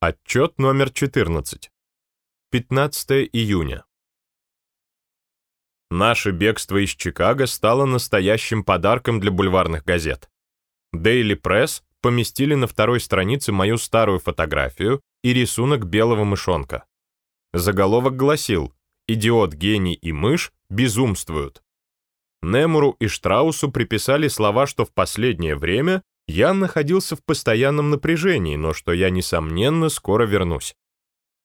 Отчет номер 14. 15 июня. Наше бегство из Чикаго стало настоящим подарком для бульварных газет. Daily Press поместили на второй странице мою старую фотографию и рисунок белого мышонка. Заголовок гласил «Идиот, гений и мышь безумствуют». Немуру и Штраусу приписали слова, что в последнее время я находился в постоянном напряжении, но что я, несомненно, скоро вернусь.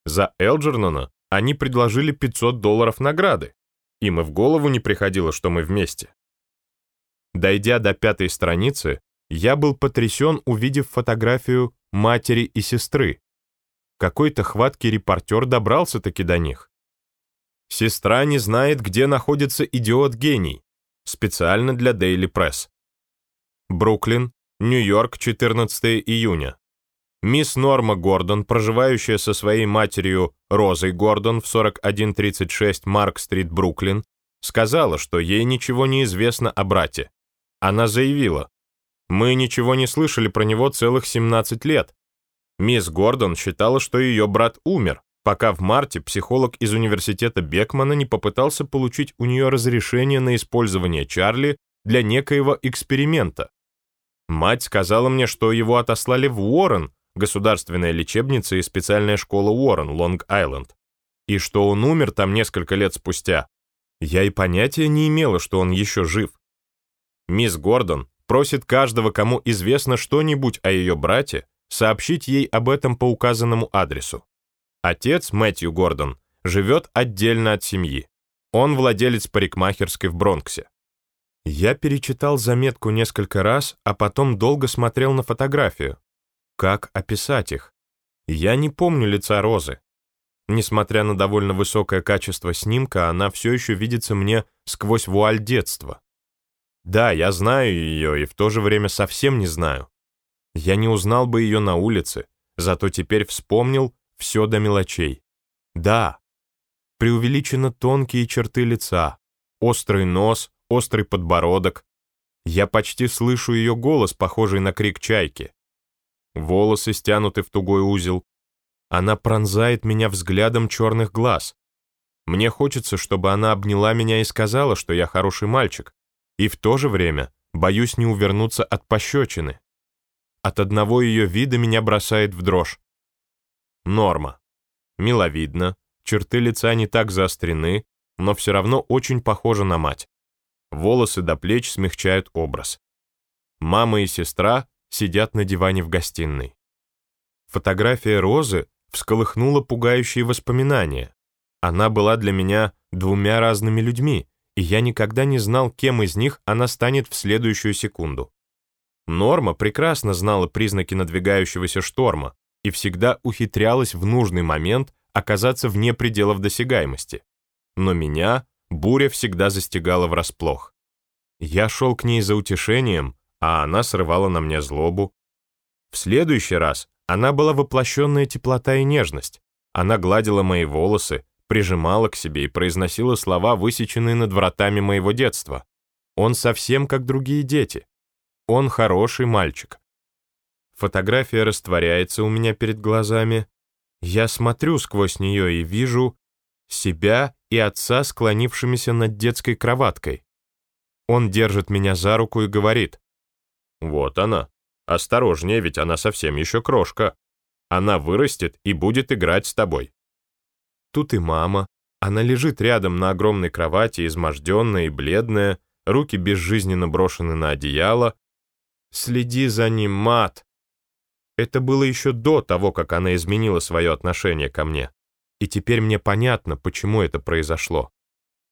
За Элджернона они предложили 500 долларов награды. Им и в голову не приходило, что мы вместе. Дойдя до пятой страницы, я был потрясен, увидев фотографию матери и сестры. Какой-то хваткий репортер добрался-таки до них. Сестра не знает, где находится идиот-гений. Специально для Daily Press. Бруклин, Нью-Йорк, 14 июня. Мисс Норма Гордон, проживающая со своей матерью Розой Гордон в 4136 Марк-стрит, Бруклин, сказала, что ей ничего не известно о брате. Она заявила, «Мы ничего не слышали про него целых 17 лет». Мисс Гордон считала, что ее брат умер, пока в марте психолог из университета Бекмана не попытался получить у нее разрешение на использование Чарли для некоего эксперимента. Мать сказала мне, что его отослали в Уоррен, государственная лечебница и специальная школа Уоррен, Лонг-Айленд, и что он умер там несколько лет спустя. Я и понятия не имела, что он еще жив. Мисс Гордон просит каждого, кому известно что-нибудь о ее брате, сообщить ей об этом по указанному адресу. Отец, Мэтью Гордон, живет отдельно от семьи. Он владелец парикмахерской в Бронксе. Я перечитал заметку несколько раз, а потом долго смотрел на фотографию. Как описать их? Я не помню лица Розы. Несмотря на довольно высокое качество снимка, она все еще видится мне сквозь вуаль детства. Да, я знаю ее и в то же время совсем не знаю. Я не узнал бы ее на улице, зато теперь вспомнил все до мелочей. Да, преувеличенно тонкие черты лица, острый нос, острый подбородок. Я почти слышу ее голос, похожий на крик чайки. Волосы стянуты в тугой узел. Она пронзает меня взглядом черных глаз. Мне хочется, чтобы она обняла меня и сказала, что я хороший мальчик, и в то же время боюсь не увернуться от пощечины. От одного ее вида меня бросает в дрожь. Норма. Миловидно, черты лица не так заострены, но все равно очень похожа на мать. Волосы до плеч смягчают образ. Мама и сестра сидят на диване в гостиной. Фотография Розы всколыхнула пугающие воспоминания. Она была для меня двумя разными людьми, и я никогда не знал, кем из них она станет в следующую секунду. Норма прекрасно знала признаки надвигающегося шторма и всегда ухитрялась в нужный момент оказаться вне пределов досягаемости. Но меня буря всегда застигала врасплох. Я шел к ней за утешением, а она срывала на мне злобу. В следующий раз она была воплощенная теплота и нежность. Она гладила мои волосы, прижимала к себе и произносила слова, высеченные над вратами моего детства. Он совсем как другие дети. Он хороший мальчик. Фотография растворяется у меня перед глазами. Я смотрю сквозь нее и вижу себя и отца, склонившимися над детской кроваткой. Он держит меня за руку и говорит. «Вот она. Осторожнее, ведь она совсем еще крошка. Она вырастет и будет играть с тобой». Тут и мама. Она лежит рядом на огромной кровати, изможденная и бледная, руки безжизненно брошены на одеяло. «Следи за ним, мат!» Это было еще до того, как она изменила свое отношение ко мне и теперь мне понятно, почему это произошло.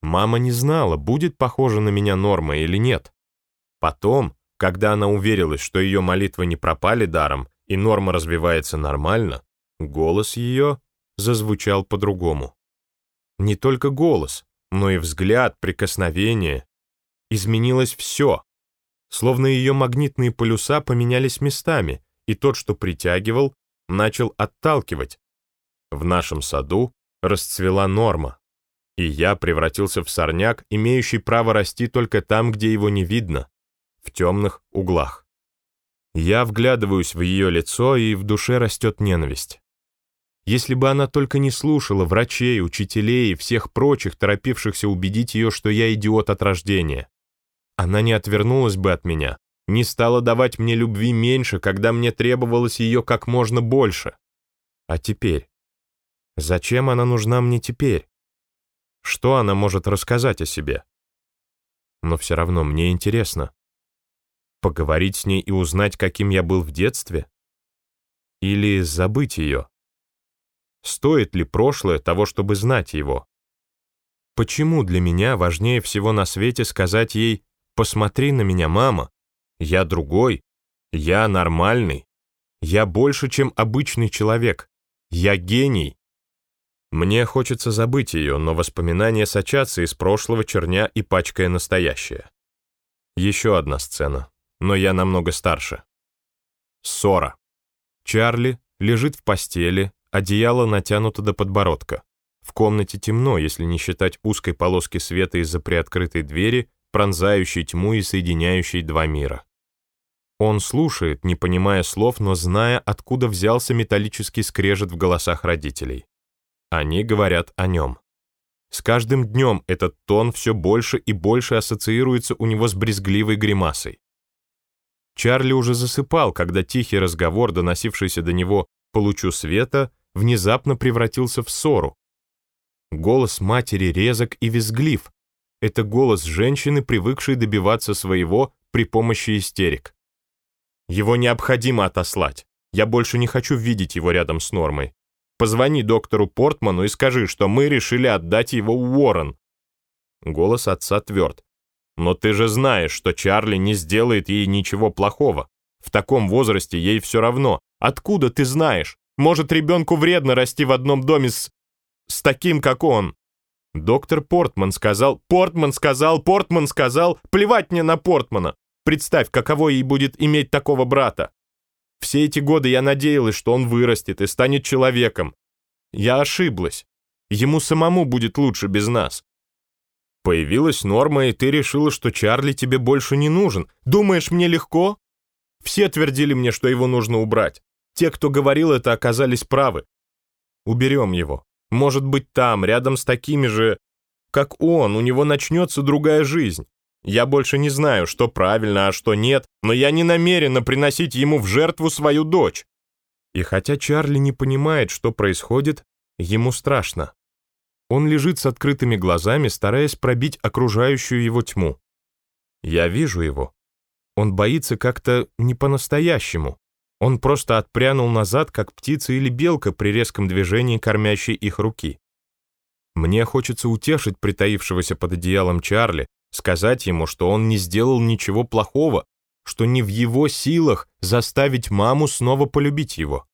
Мама не знала, будет похожа на меня Норма или нет. Потом, когда она уверилась, что ее молитвы не пропали даром, и Норма развивается нормально, голос ее зазвучал по-другому. Не только голос, но и взгляд, прикосновение. Изменилось все. Словно ее магнитные полюса поменялись местами, и тот, что притягивал, начал отталкивать, в нашем саду расцвела норма, и я превратился в сорняк, имеющий право расти только там, где его не видно, в темных углах. Я вглядываюсь в ее лицо, и в душе растет ненависть. если бы она только не слушала врачей, учителей и всех прочих, торопившихся убедить ее, что я идиот от рождения. Она не отвернулась бы от меня, не стала давать мне любви меньше, когда мне требовалось ее как можно больше. А теперь? Зачем она нужна мне теперь? Что она может рассказать о себе? Но все равно мне интересно. Поговорить с ней и узнать, каким я был в детстве? Или забыть ее? Стоит ли прошлое того, чтобы знать его? Почему для меня важнее всего на свете сказать ей «Посмотри на меня, мама, я другой, я нормальный, я больше, чем обычный человек, я гений». Мне хочется забыть ее, но воспоминания сочатся из прошлого черня и пачкая настоящее. Еще одна сцена, но я намного старше. Ссора. Чарли лежит в постели, Одеяло натянуто до подбородка. В комнате темно, если не считать узкой полоски света из-за приоткрытой двери, пронзающей тьму и соединяющей два мира. Он слушает, не понимая слов, но зная, откуда взялся металлический скрежет в голосах родителей. Они говорят о нем. С каждым днем этот тон все больше и больше ассоциируется у него с брезгливой гримасой. Чарли уже засыпал, когда тихий разговор, доносившийся до него «получу света», внезапно превратился в ссору. Голос матери резок и визглив. Это голос женщины, привыкшей добиваться своего при помощи истерик. Его необходимо отослать. Я больше не хочу видеть его рядом с Нормой. Позвони доктору Портману и скажи, что мы решили отдать его Уоррен. Голос отца тверд. Но ты же знаешь, что Чарли не сделает ей ничего плохого. В таком возрасте ей все равно. Откуда ты знаешь? Может, ребенку вредно расти в одном доме с... с таким, как он. Доктор Портман сказал, Портман сказал, Портман сказал, плевать мне на Портмана. Представь, каково ей будет иметь такого брата. Все эти годы я надеялась, что он вырастет и станет человеком. Я ошиблась. Ему самому будет лучше без нас. Появилась норма, и ты решила, что Чарли тебе больше не нужен. Думаешь, мне легко? Все твердили мне, что его нужно убрать. Те, кто говорил это, оказались правы. Уберем его. Может быть, там, рядом с такими же, как он, у него начнется другая жизнь. Я больше не знаю, что правильно, а что нет, но я не намерена приносить ему в жертву свою дочь. И хотя Чарли не понимает, что происходит, ему страшно. Он лежит с открытыми глазами, стараясь пробить окружающую его тьму. Я вижу его. Он боится как-то не по-настоящему. Он просто отпрянул назад, как птица или белка при резком движении кормящей их руки. Мне хочется утешить притаившегося под одеялом Чарли, сказать ему, что он не сделал ничего плохого, что не в его силах заставить маму снова полюбить его.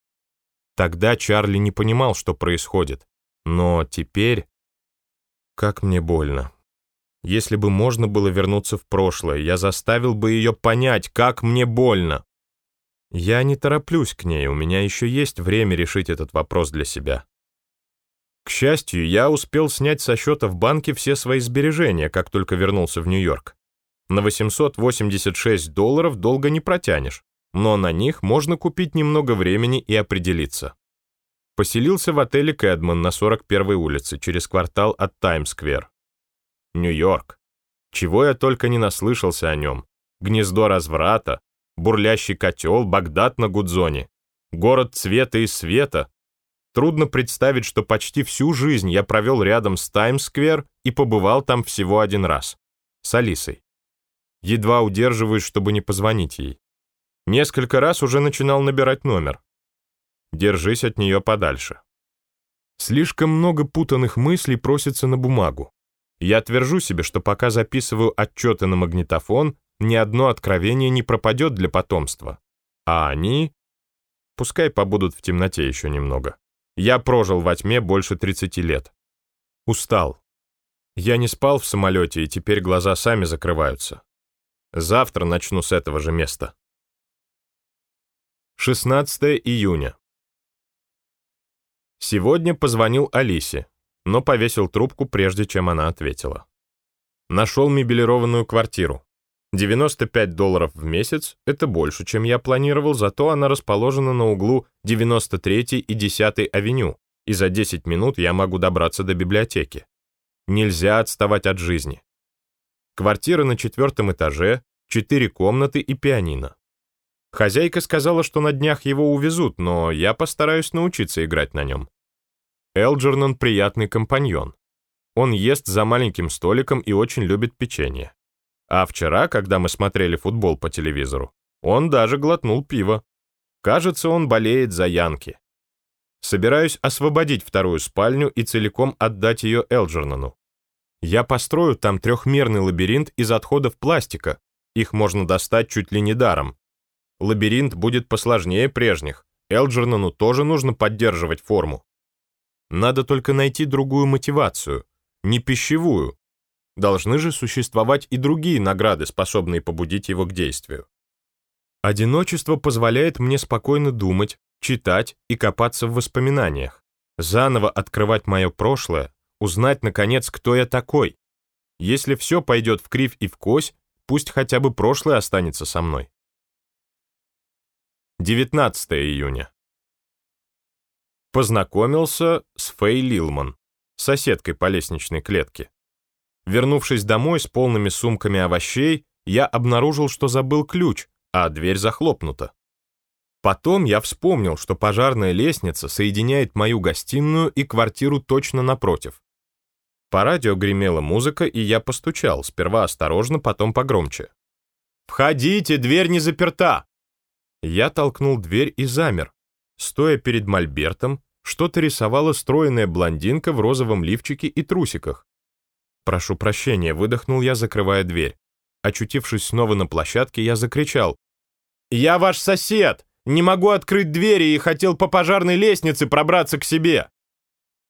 Тогда Чарли не понимал, что происходит. Но теперь... Как мне больно. Если бы можно было вернуться в прошлое, я заставил бы ее понять, как мне больно. Я не тороплюсь к ней, у меня еще есть время решить этот вопрос для себя. К счастью, я успел снять со счета в банке все свои сбережения, как только вернулся в Нью-Йорк. На 886 долларов долго не протянешь, но на них можно купить немного времени и определиться. Поселился в отеле Кэдман на 41-й улице, через квартал от Таймс-сквер. Нью-Йорк. Чего я только не наслышался о нем. Гнездо разврата, бурлящий котел, Багдад на Гудзоне, город цвета и света. Трудно представить, что почти всю жизнь я провел рядом с Таймс-сквер и побывал там всего один раз. С Алисой. Едва удерживаюсь, чтобы не позвонить ей. Несколько раз уже начинал набирать номер. Держись от нее подальше. Слишком много путанных мыслей просится на бумагу. Я твержу себе, что пока записываю отчеты на магнитофон, ни одно откровение не пропадет для потомства. А они... Пускай побудут в темноте еще немного. Я прожил во тьме больше 30 лет. Устал. Я не спал в самолете, и теперь глаза сами закрываются. Завтра начну с этого же места. 16 июня. Сегодня позвонил Алисе, но повесил трубку, прежде чем она ответила. Нашел мебелированную квартиру. 95 долларов в месяц — это больше, чем я планировал, зато она расположена на углу 93 и 10 авеню, и за 10 минут я могу добраться до библиотеки. Нельзя отставать от жизни. Квартира на четвертом этаже, четыре комнаты и пианино. Хозяйка сказала, что на днях его увезут, но я постараюсь научиться играть на нем. Элджернон — приятный компаньон. Он ест за маленьким столиком и очень любит печенье. А вчера, когда мы смотрели футбол по телевизору, он даже глотнул пиво. Кажется, он болеет за Янки. Собираюсь освободить вторую спальню и целиком отдать ее Элджернону. Я построю там трехмерный лабиринт из отходов пластика. Их можно достать чуть ли не даром. Лабиринт будет посложнее прежних. Элджернону тоже нужно поддерживать форму. Надо только найти другую мотивацию, не пищевую, Должны же существовать и другие награды, способные побудить его к действию. Одиночество позволяет мне спокойно думать, читать и копаться в воспоминаниях, заново открывать мое прошлое, узнать, наконец, кто я такой. Если все пойдет в кривь и в кось, пусть хотя бы прошлое останется со мной. 19 июня. Познакомился с Фэй Лилман, соседкой по лестничной клетке. Вернувшись домой с полными сумками овощей, я обнаружил, что забыл ключ, а дверь захлопнута. Потом я вспомнил, что пожарная лестница соединяет мою гостиную и квартиру точно напротив. По радио гремела музыка, и я постучал, сперва осторожно, потом погромче. «Входите, дверь не заперта!» Я толкнул дверь и замер. Стоя перед мольбертом, что-то рисовала стройная блондинка в розовом лифчике и трусиках. «Прошу прощения», — выдохнул я, закрывая дверь. Очутившись снова на площадке, я закричал. «Я ваш сосед! Не могу открыть двери и хотел по пожарной лестнице пробраться к себе!»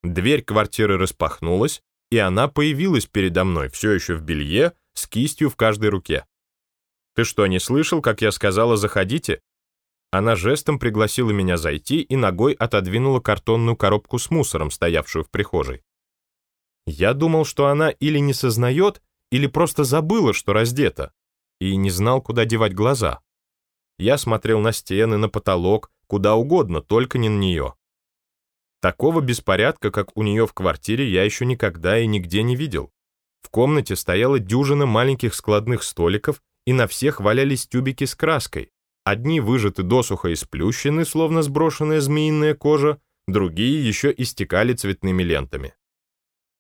Дверь квартиры распахнулась, и она появилась передо мной, все еще в белье, с кистью в каждой руке. «Ты что, не слышал, как я сказала, заходите?» Она жестом пригласила меня зайти и ногой отодвинула картонную коробку с мусором, стоявшую в прихожей. Я думал, что она или не сознает, или просто забыла, что раздета, и не знал, куда девать глаза. Я смотрел на стены, на потолок, куда угодно, только не на нее. Такого беспорядка, как у нее в квартире, я еще никогда и нигде не видел. В комнате стояла дюжина маленьких складных столиков, и на всех валялись тюбики с краской. Одни выжаты досуха и сплющены, словно сброшенная змеиная кожа, другие еще истекали цветными лентами.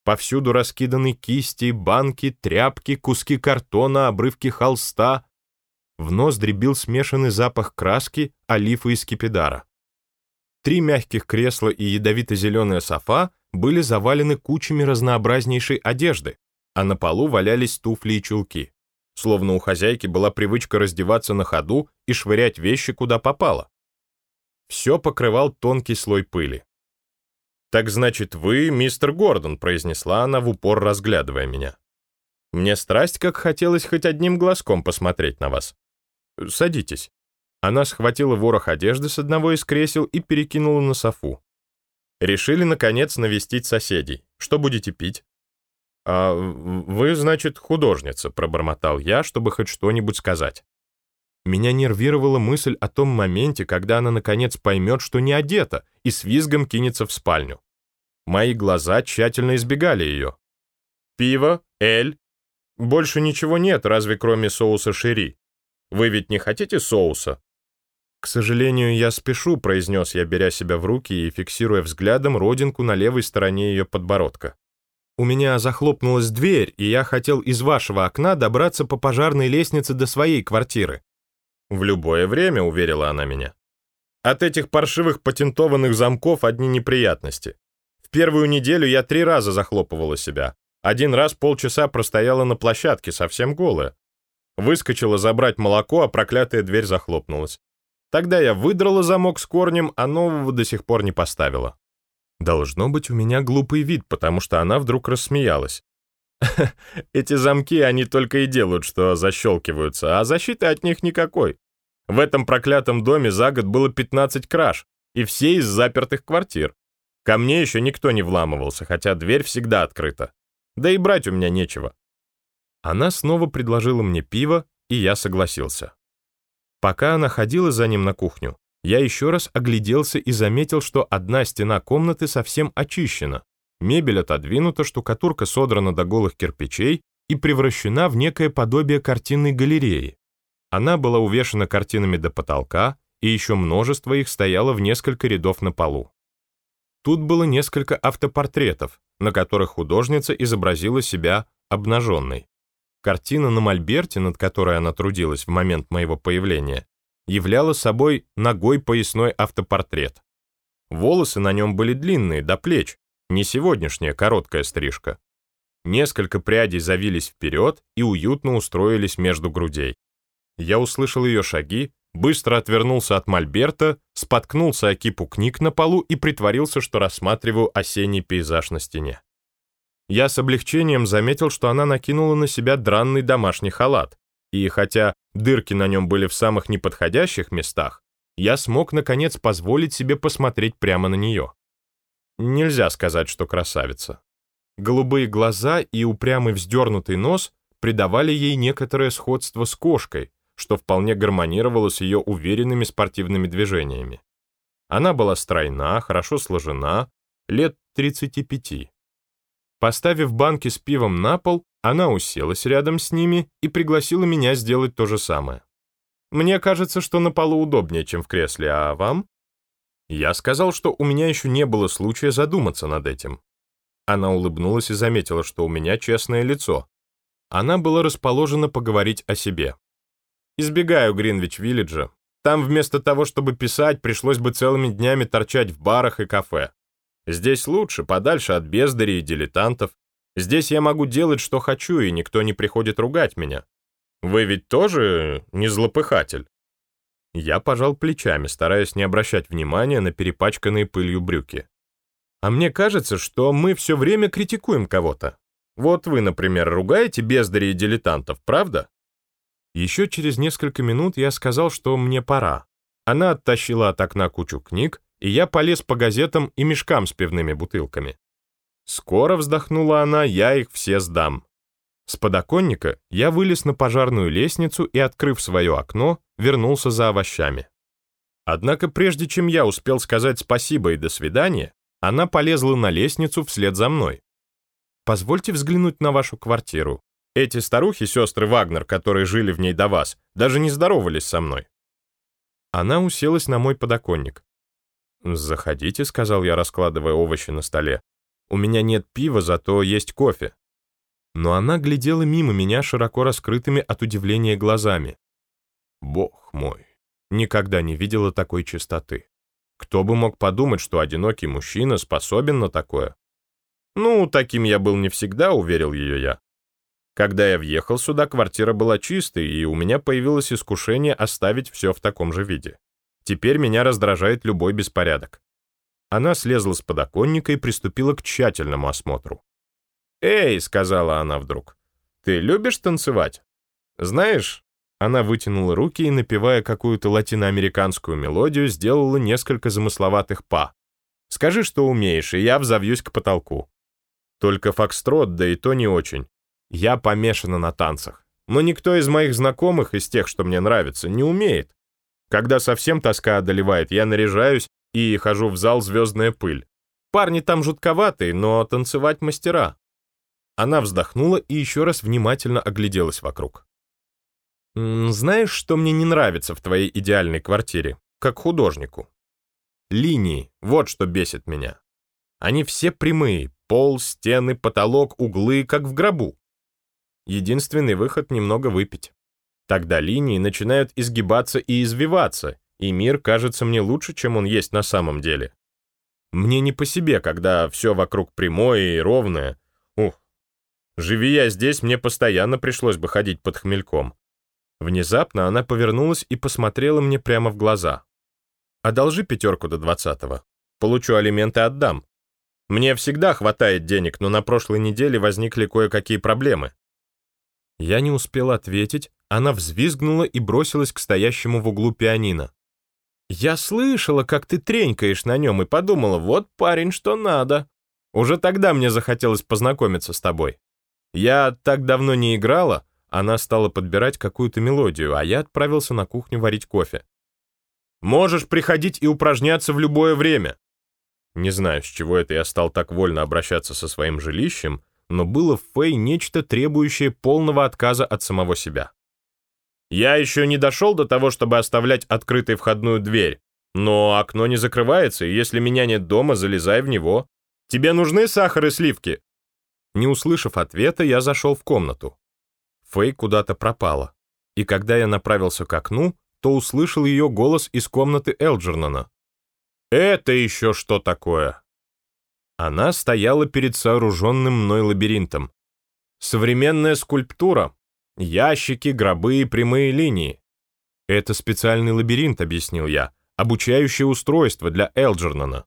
Повсюду раскиданы кисти, банки, тряпки, куски картона, обрывки холста. В нос дребил смешанный запах краски, олифа и скипидара. Три мягких кресла и ядовито-зеленая софа были завалены кучами разнообразнейшей одежды, а на полу валялись туфли и чулки. Словно у хозяйки была привычка раздеваться на ходу и швырять вещи куда попало. Все покрывал тонкий слой пыли. «Так значит, вы мистер Гордон», — произнесла она в упор, разглядывая меня. «Мне страсть, как хотелось хоть одним глазком посмотреть на вас. Садитесь». Она схватила ворох одежды с одного из кресел и перекинула на софу. Решили, наконец, навестить соседей. Что будете пить? «А вы, значит, художница», — пробормотал я, чтобы хоть что-нибудь сказать. Меня нервировала мысль о том моменте, когда она наконец поймет, что не одета, и с визгом кинется в спальню. Мои глаза тщательно избегали ее. Пиво, эль. Больше ничего нет, разве кроме соуса шери. Вы ведь не хотите соуса? К сожалению, я спешу, произнес я, беря себя в руки и фиксируя взглядом родинку на левой стороне ее подбородка. У меня захлопнулась дверь, и я хотел из вашего окна добраться по пожарной лестнице до своей квартиры. «В любое время», — уверила она меня. «От этих паршивых патентованных замков одни неприятности. В первую неделю я три раза захлопывала себя. Один раз полчаса простояла на площадке, совсем голая. Выскочила забрать молоко, а проклятая дверь захлопнулась. Тогда я выдрала замок с корнем, а нового до сих пор не поставила. Должно быть у меня глупый вид, потому что она вдруг рассмеялась. Эти замки, они только и делают, что защелкиваются, а защиты от них никакой. В этом проклятом доме за год было 15 краж, и все из запертых квартир. Ко мне еще никто не вламывался, хотя дверь всегда открыта. Да и брать у меня нечего. Она снова предложила мне пиво, и я согласился. Пока она ходила за ним на кухню, я еще раз огляделся и заметил, что одна стена комнаты совсем очищена, мебель отодвинута, штукатурка содрана до голых кирпичей и превращена в некое подобие картинной галереи. Она была увешана картинами до потолка, и еще множество их стояло в несколько рядов на полу. Тут было несколько автопортретов, на которых художница изобразила себя обнаженной. Картина на мольберте, над которой она трудилась в момент моего появления, являла собой ногой поясной автопортрет. Волосы на нем были длинные, до плеч, не сегодняшняя короткая стрижка. Несколько прядей завились вперед и уютно устроились между грудей. Я услышал ее шаги, быстро отвернулся от мольберта, споткнулся о кипу книг на полу и притворился, что рассматриваю осенний пейзаж на стене. Я с облегчением заметил, что она накинула на себя дранный домашний халат, и хотя дырки на нем были в самых неподходящих местах, я смог, наконец, позволить себе посмотреть прямо на нее. Нельзя сказать, что красавица. Голубые глаза и упрямый вздернутый нос придавали ей некоторое сходство с кошкой, что вполне гармонировало с ее уверенными спортивными движениями. Она была стройна, хорошо сложена, лет 35. Поставив банки с пивом на пол, она уселась рядом с ними и пригласила меня сделать то же самое. Мне кажется, что на полу удобнее, чем в кресле, а вам? Я сказал, что у меня еще не было случая задуматься над этим. Она улыбнулась и заметила, что у меня честное лицо. Она была расположена поговорить о себе. Избегаю Гринвич-Виллиджа. Там вместо того, чтобы писать, пришлось бы целыми днями торчать в барах и кафе. Здесь лучше, подальше от бездарей и дилетантов. Здесь я могу делать, что хочу, и никто не приходит ругать меня. Вы ведь тоже не злопыхатель?» Я пожал плечами, стараясь не обращать внимания на перепачканные пылью брюки. «А мне кажется, что мы все время критикуем кого-то. Вот вы, например, ругаете бездарей и дилетантов, правда?» Еще через несколько минут я сказал, что мне пора. Она оттащила от окна кучу книг, и я полез по газетам и мешкам с пивными бутылками. Скоро вздохнула она, я их все сдам. С подоконника я вылез на пожарную лестницу и, открыв свое окно, вернулся за овощами. Однако прежде чем я успел сказать спасибо и до свидания, она полезла на лестницу вслед за мной. «Позвольте взглянуть на вашу квартиру. Эти старухи, сестры Вагнер, которые жили в ней до вас, даже не здоровались со мной». Она уселась на мой подоконник. «Заходите», — сказал я, раскладывая овощи на столе. «У меня нет пива, зато есть кофе». Но она глядела мимо меня широко раскрытыми от удивления глазами. Бог мой, никогда не видела такой чистоты. Кто бы мог подумать, что одинокий мужчина способен на такое? Ну, таким я был не всегда, уверил ее я. Когда я въехал сюда, квартира была чистой, и у меня появилось искушение оставить все в таком же виде. Теперь меня раздражает любой беспорядок. Она слезла с подоконника и приступила к тщательному осмотру. «Эй», — сказала она вдруг, — «ты любишь танцевать? Знаешь...» Она вытянула руки и, напевая какую-то латиноамериканскую мелодию, сделала несколько замысловатых па. «Скажи, что умеешь, и я взовьюсь к потолку». Только фокстрот, да и то не очень. Я помешана на танцах. Но никто из моих знакомых, из тех, что мне нравится, не умеет. Когда совсем тоска одолевает, я наряжаюсь и хожу в зал «Звездная пыль». Парни там жутковатые, но танцевать мастера. Она вздохнула и еще раз внимательно огляделась вокруг. «Знаешь, что мне не нравится в твоей идеальной квартире, как художнику? Линии, вот что бесит меня. Они все прямые, пол, стены, потолок, углы, как в гробу. Единственный выход — немного выпить. Тогда линии начинают изгибаться и извиваться, и мир кажется мне лучше, чем он есть на самом деле. Мне не по себе, когда все вокруг прямое и ровное. Живи я здесь, мне постоянно пришлось бы ходить под хмельком. Внезапно она повернулась и посмотрела мне прямо в глаза. «Одолжи пятерку до двадцатого. Получу алименты, отдам. Мне всегда хватает денег, но на прошлой неделе возникли кое-какие проблемы». Я не успел ответить, она взвизгнула и бросилась к стоящему в углу пианино. «Я слышала, как ты тренькаешь на нем, и подумала, вот парень, что надо. Уже тогда мне захотелось познакомиться с тобой. Я так давно не играла, она стала подбирать какую-то мелодию, а я отправился на кухню варить кофе. «Можешь приходить и упражняться в любое время». Не знаю, с чего это я стал так вольно обращаться со своим жилищем, но было в Фэй нечто, требующее полного отказа от самого себя. Я еще не дошел до того, чтобы оставлять открытой входную дверь, но окно не закрывается, и если меня нет дома, залезай в него. Тебе нужны сахар и сливки?» Не услышав ответа, я зашел в комнату. Фэй куда-то пропала, и когда я направился к окну, то услышал ее голос из комнаты Элджернона. «Это еще что такое?» Она стояла перед сооруженным мной лабиринтом. Современная скульптура. Ящики, гробы и прямые линии. Это специальный лабиринт, объяснил я, обучающее устройство для Элджернона.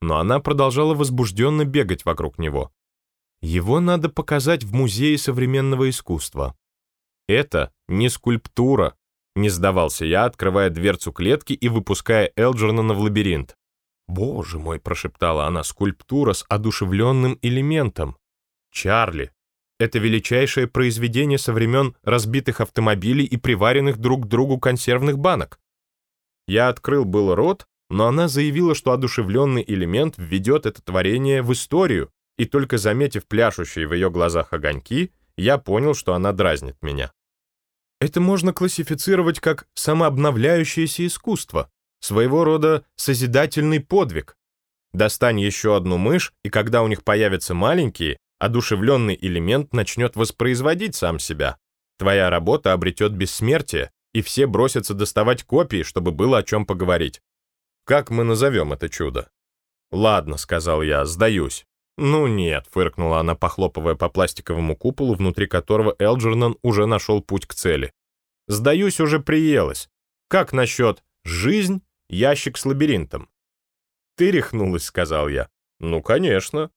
Но она продолжала возбужденно бегать вокруг него. Его надо показать в Музее современного искусства. Это не скульптура, не сдавался я, открывая дверцу клетки и выпуская Элджернона в лабиринт. «Боже мой!» — прошептала она, — «скульптура с одушевленным элементом. Чарли, это величайшее произведение со времен разбитых автомобилей и приваренных друг к другу консервных банок. Я открыл был рот, но она заявила, что одушевленный элемент введет это творение в историю, и только заметив пляшущие в ее глазах огоньки, я понял, что она дразнит меня. Это можно классифицировать как самообновляющееся искусство, своего рода созидательный подвиг. Достань еще одну мышь, и когда у них появятся маленькие, одушевленный элемент начнет воспроизводить сам себя. Твоя работа обретет бессмертие, и все бросятся доставать копии, чтобы было о чем поговорить. Как мы назовем это чудо? Ладно, сказал я, сдаюсь. Ну нет, фыркнула она, похлопывая по пластиковому куполу, внутри которого Элджернон уже нашел путь к цели. Сдаюсь, уже приелось. Как насчет «жизнь, ящик с лабиринтом»? Ты рехнулась, сказал я. Ну, конечно.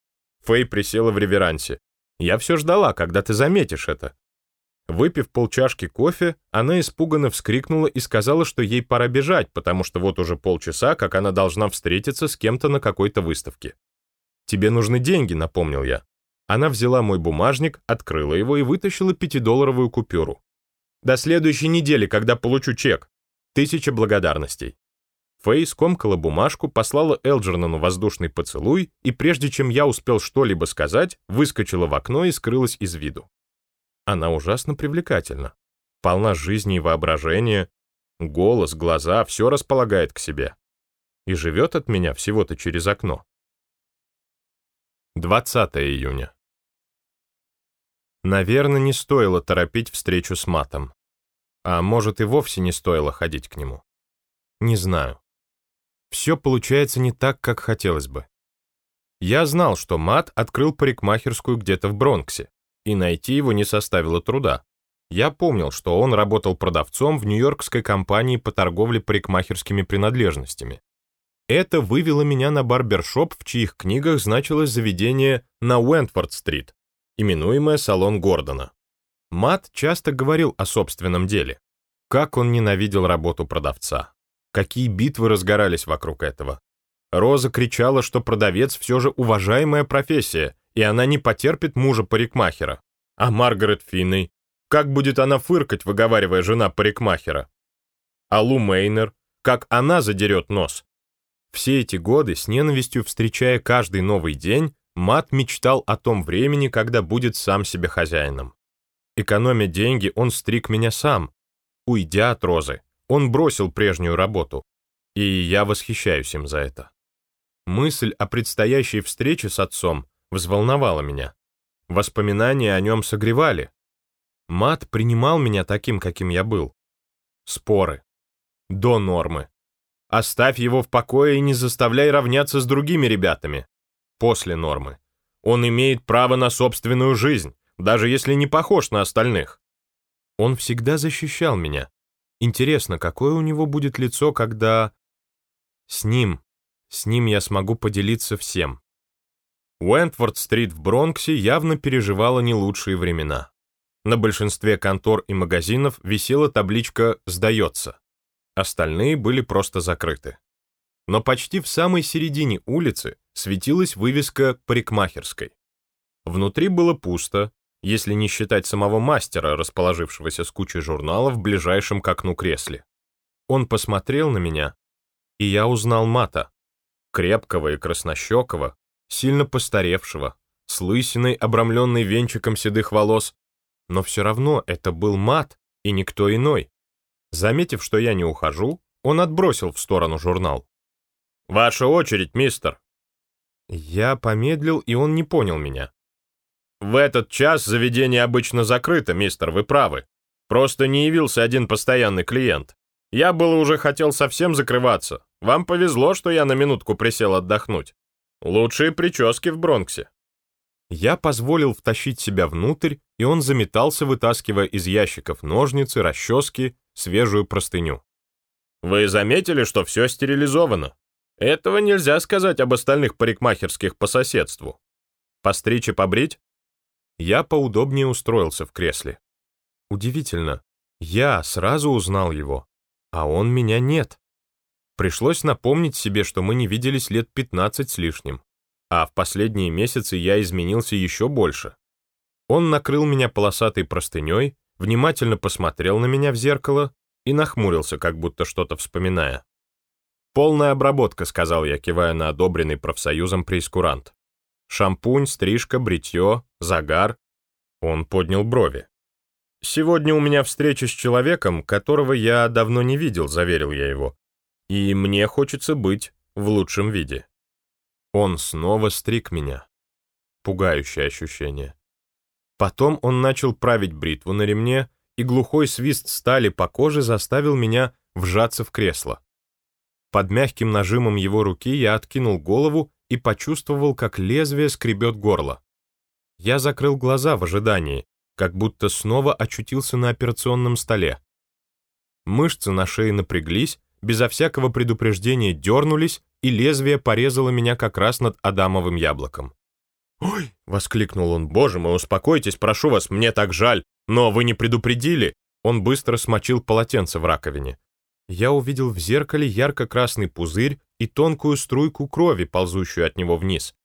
Фэй присела в реверансе. Я все ждала, когда ты заметишь это. Выпив полчашки кофе, она испуганно вскрикнула и сказала, что ей пора бежать, потому что вот уже полчаса, как она должна встретиться с кем-то на какой-то выставке. «Тебе нужны деньги», — напомнил я. Она взяла мой бумажник, открыла его и вытащила пятидолларовую купюру. «До следующей недели, когда получу чек. Тысяча благодарностей». Фэй скомкала бумажку, послала Элджернону воздушный поцелуй и, прежде чем я успел что-либо сказать, выскочила в окно и скрылась из виду. Она ужасно привлекательна. Полна жизни и воображения. Голос, глаза — все располагает к себе. И живет от меня всего-то через окно. 20 июня. Наверное, не стоило торопить встречу с матом. А может, и вовсе не стоило ходить к нему. Не знаю. Все получается не так, как хотелось бы. Я знал, что мат открыл парикмахерскую где-то в Бронксе и найти его не составило труда. Я помнил, что он работал продавцом в нью-йоркской компании по торговле парикмахерскими принадлежностями. Это вывело меня на барбершоп, в чьих книгах значилось заведение на Уэнтфорд-стрит, именуемое салон Гордона. Мат часто говорил о собственном деле. Как он ненавидел работу продавца. Какие битвы разгорались вокруг этого. Роза кричала, что продавец все же уважаемая профессия, и она не потерпит мужа парикмахера. А Маргарет Финней? Как будет она фыркать, выговаривая жена парикмахера? А Лу Мейнер? Как она задерет нос? Все эти годы, с ненавистью встречая каждый новый день, Мат мечтал о том времени, когда будет сам себе хозяином. Экономя деньги, он стриг меня сам. Уйдя от Розы, он бросил прежнюю работу. И я восхищаюсь им за это. Мысль о предстоящей встрече с отцом взволновало меня. Воспоминания о нем согревали. Мат принимал меня таким, каким я был. Споры. До нормы. Оставь его в покое и не заставляй равняться с другими ребятами. После нормы. Он имеет право на собственную жизнь, даже если не похож на остальных. Он всегда защищал меня. Интересно, какое у него будет лицо, когда... С ним. С ним я смогу поделиться всем. Уэнтфорд-стрит в Бронксе явно переживала не лучшие времена. На большинстве контор и магазинов висела табличка «Сдается». Остальные были просто закрыты. Но почти в самой середине улицы светилась вывеска парикмахерской. Внутри было пусто, если не считать самого мастера, расположившегося с кучей журналов в ближайшем к окну кресле. Он посмотрел на меня, и я узнал Мата, крепкого и краснощекого, сильно постаревшего, с лысиной, обрамленной венчиком седых волос, но все равно это был Мат и никто иной. Заметив, что я не ухожу, он отбросил в сторону журнал. «Ваша очередь, мистер!» Я помедлил, и он не понял меня. «В этот час заведение обычно закрыто, мистер, вы правы. Просто не явился один постоянный клиент. Я было уже хотел совсем закрываться. Вам повезло, что я на минутку присел отдохнуть. Лучшие прически в Бронксе». Я позволил втащить себя внутрь, и он заметался, вытаскивая из ящиков ножницы, расчески, свежую простыню. «Вы заметили, что все стерилизовано? Этого нельзя сказать об остальных парикмахерских по соседству. Постричь и побрить?» Я поудобнее устроился в кресле. Удивительно, я сразу узнал его, а он меня нет. Пришлось напомнить себе, что мы не виделись лет 15 с лишним, а в последние месяцы я изменился еще больше. Он накрыл меня полосатой простыней, внимательно посмотрел на меня в зеркало и нахмурился, как будто что-то вспоминая. «Полная обработка», — сказал я, кивая на одобренный профсоюзом прейскурант. «Шампунь, стрижка, бритье, загар». Он поднял брови. «Сегодня у меня встреча с человеком, которого я давно не видел», — заверил я его. «И мне хочется быть в лучшем виде». Он снова стриг меня. Пугающее ощущение. Потом он начал править бритву на ремне, и глухой свист стали по коже заставил меня вжаться в кресло. Под мягким нажимом его руки я откинул голову и почувствовал, как лезвие скребет горло. Я закрыл глаза в ожидании, как будто снова очутился на операционном столе. Мышцы на шее напряглись, безо всякого предупреждения дернулись, и лезвие порезало меня как раз над Адамовым яблоком. «Ой!» — воскликнул он. «Боже мой, успокойтесь, прошу вас, мне так жаль. Но вы не предупредили!» Он быстро смочил полотенце в раковине. Я увидел в зеркале ярко-красный пузырь и тонкую струйку крови, ползущую от него вниз.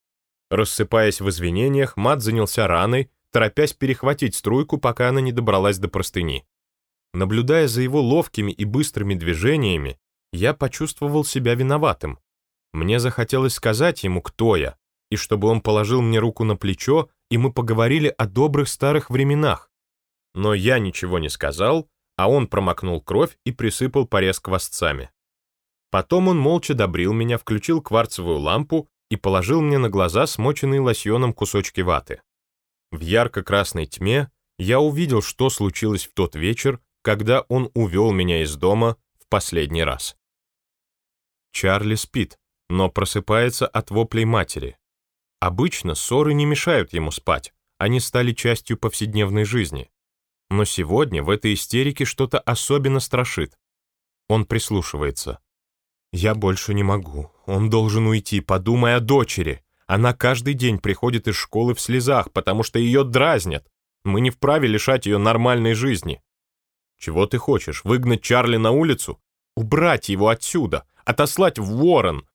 Рассыпаясь в извинениях, мат занялся раной, торопясь перехватить струйку, пока она не добралась до простыни. Наблюдая за его ловкими и быстрыми движениями, я почувствовал себя виноватым. Мне захотелось сказать ему, кто я, и чтобы он положил мне руку на плечо, и мы поговорили о добрых старых временах. Но я ничего не сказал, а он промокнул кровь и присыпал порез квасцами. Потом он молча добрил меня, включил кварцевую лампу и положил мне на глаза смоченные лосьоном кусочки ваты. В ярко-красной тьме я увидел, что случилось в тот вечер, когда он увел меня из дома в последний раз. Чарли спит, но просыпается от воплей матери. Обычно ссоры не мешают ему спать, они стали частью повседневной жизни. Но сегодня в этой истерике что-то особенно страшит. Он прислушивается. «Я больше не могу. Он должен уйти, подумай о дочери. Она каждый день приходит из школы в слезах, потому что ее дразнят. Мы не вправе лишать ее нормальной жизни. Чего ты хочешь, выгнать Чарли на улицу? Убрать его отсюда, отослать в Уоррен?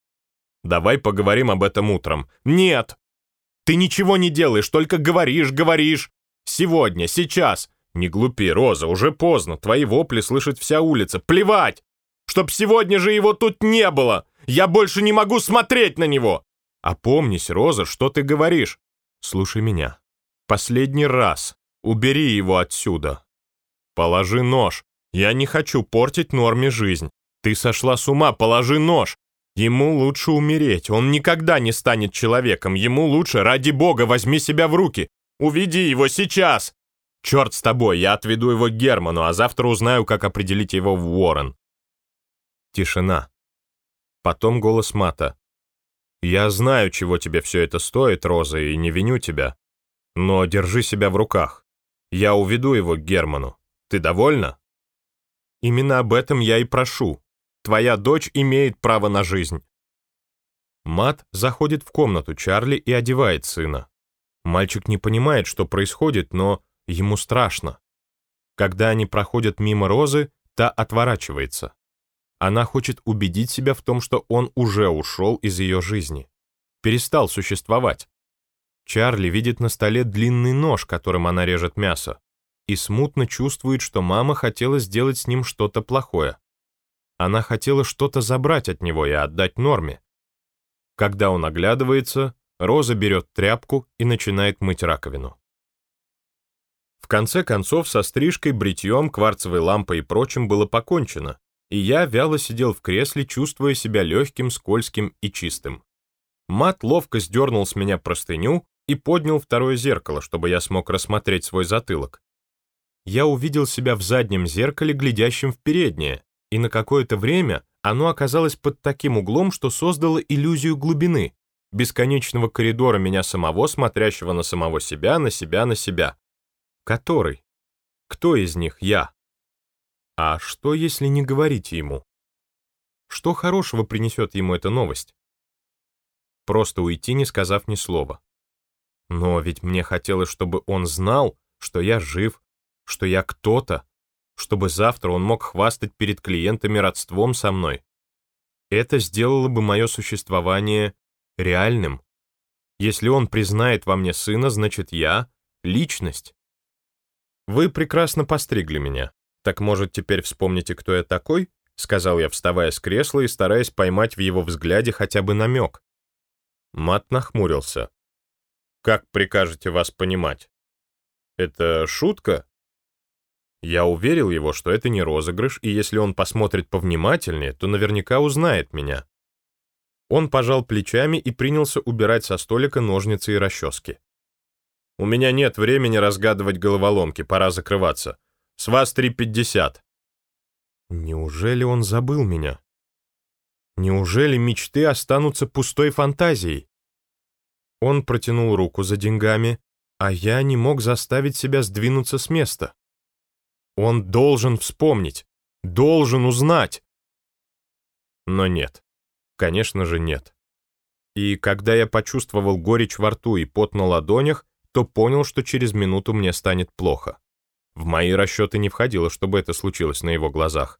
Давай поговорим об этом утром. Нет! Ты ничего не делаешь, только говоришь, говоришь. Сегодня, сейчас. Не глупи, Роза, уже поздно. Твои вопли слышит вся улица. Плевать! Чтоб сегодня же его тут не было! Я больше не могу смотреть на него! Опомнись, Роза, что ты говоришь? Слушай меня. Последний раз. Убери его отсюда. Положи нож. Я не хочу портить Норме жизнь. Ты сошла с ума, положи нож. Ему лучше умереть, он никогда не станет человеком. Ему лучше, ради бога, возьми себя в руки. Уведи его сейчас. Черт с тобой, я отведу его к Герману, а завтра узнаю, как определить его в Уоррен. Тишина. Потом голос Мата. «Я знаю, чего тебе все это стоит, Роза, и не виню тебя. Но держи себя в руках. Я уведу его к Герману. Ты довольна?» «Именно об этом я и прошу. Твоя дочь имеет право на жизнь». Мат заходит в комнату Чарли и одевает сына. Мальчик не понимает, что происходит, но ему страшно. Когда они проходят мимо Розы, та отворачивается. Она хочет убедить себя в том, что он уже ушел из ее жизни, перестал существовать. Чарли видит на столе длинный нож, которым она режет мясо, и смутно чувствует, что мама хотела сделать с ним что-то плохое. Она хотела что-то забрать от него и отдать Норме. Когда он оглядывается, Роза берет тряпку и начинает мыть раковину. В конце концов, со стрижкой, бритьем, кварцевой лампой и прочим было покончено, и я вяло сидел в кресле, чувствуя себя легким, скользким и чистым. Мат ловко сдернул с меня простыню и поднял второе зеркало, чтобы я смог рассмотреть свой затылок. Я увидел себя в заднем зеркале, глядящем в переднее, и на какое-то время оно оказалось под таким углом, что создало иллюзию глубины, бесконечного коридора меня самого, смотрящего на самого себя, на себя, на себя. Который? Кто из них я? А что, если не говорить ему? Что хорошего принесет ему эта новость? Просто уйти, не сказав ни слова. Но ведь мне хотелось, чтобы он знал, что я жив, что я кто-то, чтобы завтра он мог хвастать перед клиентами родством со мной. Это сделало бы мое существование реальным. Если он признает во мне сына, значит я — личность. Вы прекрасно постригли меня. Так, может, теперь вспомните, кто я такой? Сказал я, вставая с кресла и стараясь поймать в его взгляде хотя бы намек. Мат нахмурился. «Как прикажете вас понимать? Это шутка?» Я уверил его, что это не розыгрыш, и если он посмотрит повнимательнее, то наверняка узнает меня. Он пожал плечами и принялся убирать со столика ножницы и расчески. «У меня нет времени разгадывать головоломки, пора закрываться. С вас 3.50». Неужели он забыл меня? Неужели мечты останутся пустой фантазией? Он протянул руку за деньгами, а я не мог заставить себя сдвинуться с места. Он должен вспомнить, должен узнать. Но нет. Конечно же, нет. И когда я почувствовал горечь во рту и пот на ладонях, то понял, что через минуту мне станет плохо. В мои расчеты не входило, чтобы это случилось на его глазах.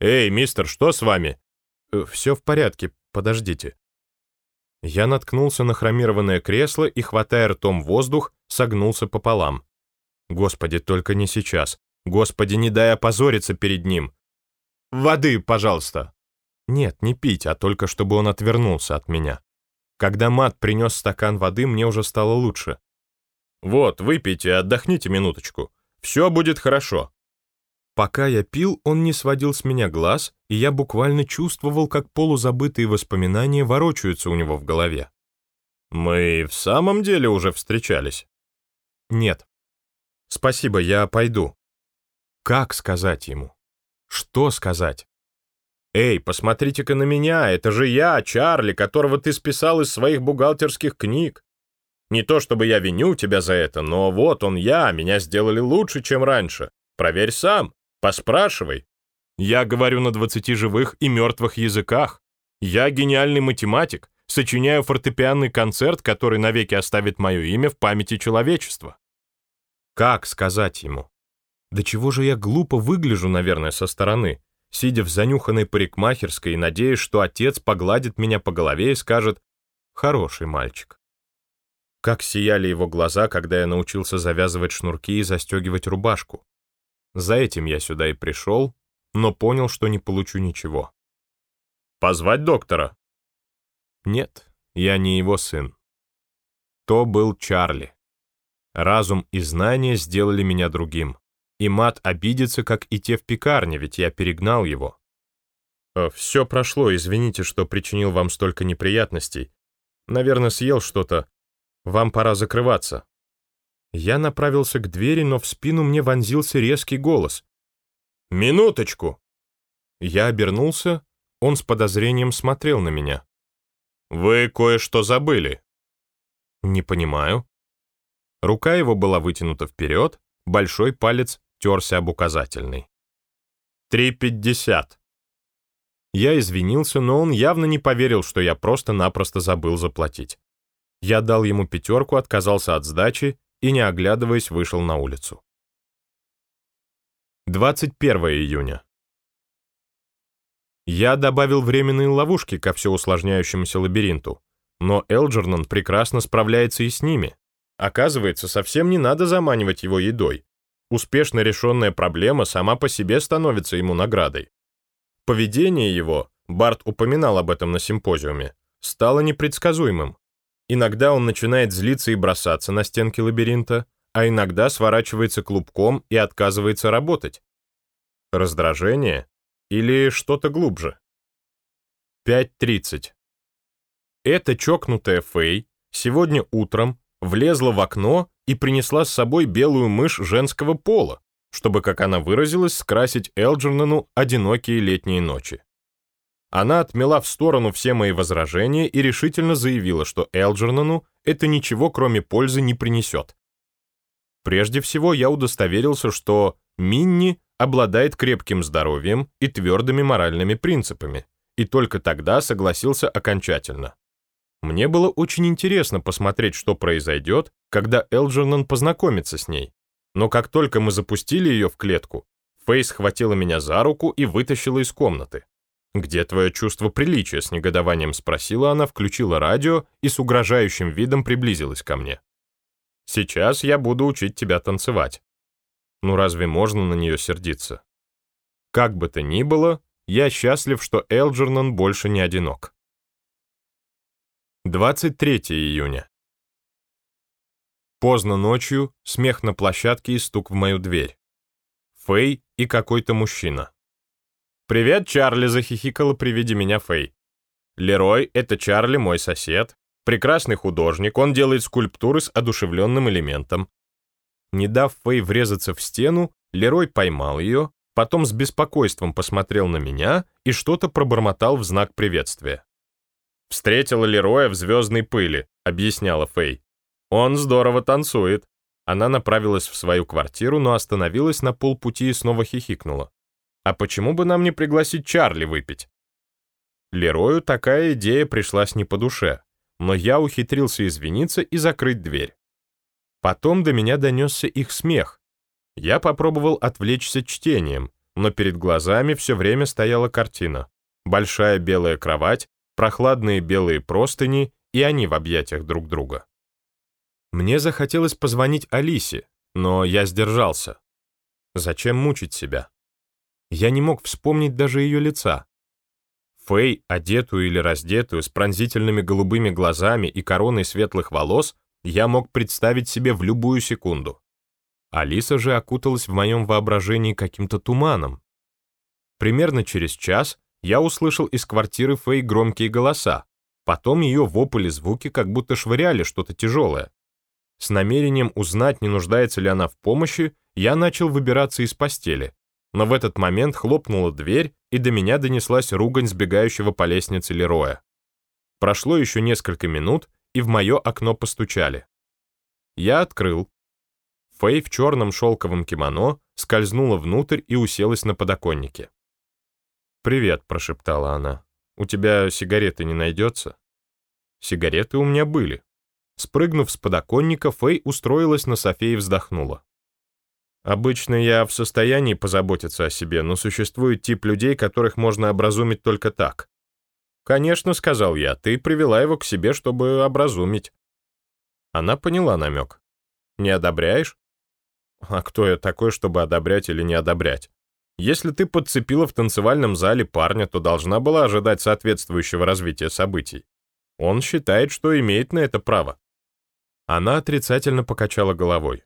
«Эй, мистер, что с вами?» «Э, «Все в порядке, подождите». Я наткнулся на хромированное кресло и, хватая ртом воздух, согнулся пополам. Господи, только не сейчас. Господи, не дай опозориться перед ним. «Воды, пожалуйста!» Нет, не пить, а только чтобы он отвернулся от меня. Когда Мат принес стакан воды, мне уже стало лучше. «Вот, выпейте, отдохните минуточку. Все будет хорошо». Пока я пил, он не сводил с меня глаз, и я буквально чувствовал, как полузабытые воспоминания ворочаются у него в голове. «Мы в самом деле уже встречались?» «Нет». «Спасибо, я пойду». Как сказать ему? Что сказать? «Эй, посмотрите-ка на меня, это же я, Чарли, которого ты списал из своих бухгалтерских книг. Не то чтобы я виню тебя за это, но вот он я, меня сделали лучше, чем раньше. Проверь сам, поспрашивай. Я говорю на двадцати живых и мертвых языках. Я гениальный математик, сочиняю фортепианный концерт, который навеки оставит мое имя в памяти человечества». Как сказать ему? Да чего же я глупо выгляжу, наверное, со стороны сидя в занюханной парикмахерской и надеясь, что отец погладит меня по голове и скажет «хороший мальчик». Как сияли его глаза, когда я научился завязывать шнурки и застегивать рубашку. За этим я сюда и пришел, но понял, что не получу ничего. «Позвать доктора?» Нет, я не его сын. То был Чарли. Разум и знания сделали меня другим и мат обидится, как и те в пекарне, ведь я перегнал его. Э, «Все прошло, извините, что причинил вам столько неприятностей. Наверное, съел что-то. Вам пора закрываться». Я направился к двери, но в спину мне вонзился резкий голос. «Минуточку!» Я обернулся, он с подозрением смотрел на меня. «Вы кое-что забыли». «Не понимаю». Рука его была вытянута вперед, большой палец терся об указательный. «Три пятьдесят». Я извинился, но он явно не поверил, что я просто-напросто забыл заплатить. Я дал ему пятерку, отказался от сдачи и, не оглядываясь, вышел на улицу. 21 июня. Я добавил временные ловушки ко все усложняющемуся лабиринту. Но Элджернон прекрасно справляется и с ними. Оказывается, совсем не надо заманивать его едой. Успешно решенная проблема сама по себе становится ему наградой. Поведение его, Барт упоминал об этом на симпозиуме, стало непредсказуемым. Иногда он начинает злиться и бросаться на стенки лабиринта, а иногда сворачивается клубком и отказывается работать. Раздражение или что-то глубже? 5.30. Эта чокнутая Фэй сегодня утром влезла в окно и принесла с собой белую мышь женского пола, чтобы, как она выразилась, скрасить Элджернану одинокие летние ночи. Она отмела в сторону все мои возражения и решительно заявила, что Элджернану это ничего, кроме пользы, не принесет. Прежде всего, я удостоверился, что Минни обладает крепким здоровьем и твердыми моральными принципами, и только тогда согласился окончательно. Мне было очень интересно посмотреть, что произойдет, когда Элджернон познакомится с ней. Но как только мы запустили ее в клетку, Фейс схватила меня за руку и вытащила из комнаты. «Где твое чувство приличия?» — с негодованием спросила она, включила радио и с угрожающим видом приблизилась ко мне. «Сейчас я буду учить тебя танцевать». Ну разве можно на нее сердиться? Как бы то ни было, я счастлив, что Элджернон больше не одинок. 23 июня. Поздно ночью, смех на площадке и стук в мою дверь. Фэй и какой-то мужчина. «Привет, Чарли!» — захихикала при виде меня Фэй. «Лерой — это Чарли, мой сосед. Прекрасный художник, он делает скульптуры с одушевленным элементом». Не дав Фэй врезаться в стену, Лерой поймал ее, потом с беспокойством посмотрел на меня и что-то пробормотал в знак приветствия. «Встретила Лероя в звездной пыли», — объясняла Фэй. «Он здорово танцует». Она направилась в свою квартиру, но остановилась на полпути и снова хихикнула. «А почему бы нам не пригласить Чарли выпить?» Лерою такая идея пришлась не по душе, но я ухитрился извиниться и закрыть дверь. Потом до меня донесся их смех. Я попробовал отвлечься чтением, но перед глазами все время стояла картина. Большая белая кровать, прохладные белые простыни, и они в объятиях друг друга. Мне захотелось позвонить Алисе, но я сдержался. Зачем мучить себя? Я не мог вспомнить даже ее лица. Фэй, одетую или раздетую, с пронзительными голубыми глазами и короной светлых волос, я мог представить себе в любую секунду. Алиса же окуталась в моем воображении каким-то туманом. Примерно через час я услышал из квартиры Фэй громкие голоса. Потом ее вопли звуки как будто швыряли что-то тяжелое. С намерением узнать, не нуждается ли она в помощи, я начал выбираться из постели. Но в этот момент хлопнула дверь, и до меня донеслась ругань сбегающего по лестнице Лероя. Прошло еще несколько минут, и в мое окно постучали. Я открыл. Фэй в черном шелковом кимоно скользнула внутрь и уселась на подоконнике. «Привет», — прошептала она. «У тебя сигареты не найдется?» Сигареты у меня были. Спрыгнув с подоконника, Фэй устроилась на софе и вздохнула. «Обычно я в состоянии позаботиться о себе, но существует тип людей, которых можно образумить только так». «Конечно», — сказал я, — «ты привела его к себе, чтобы образумить». Она поняла намек. «Не одобряешь?» «А кто я такой, чтобы одобрять или не одобрять?» Если ты подцепила в танцевальном зале парня, то должна была ожидать соответствующего развития событий. Он считает, что имеет на это право. Она отрицательно покачала головой.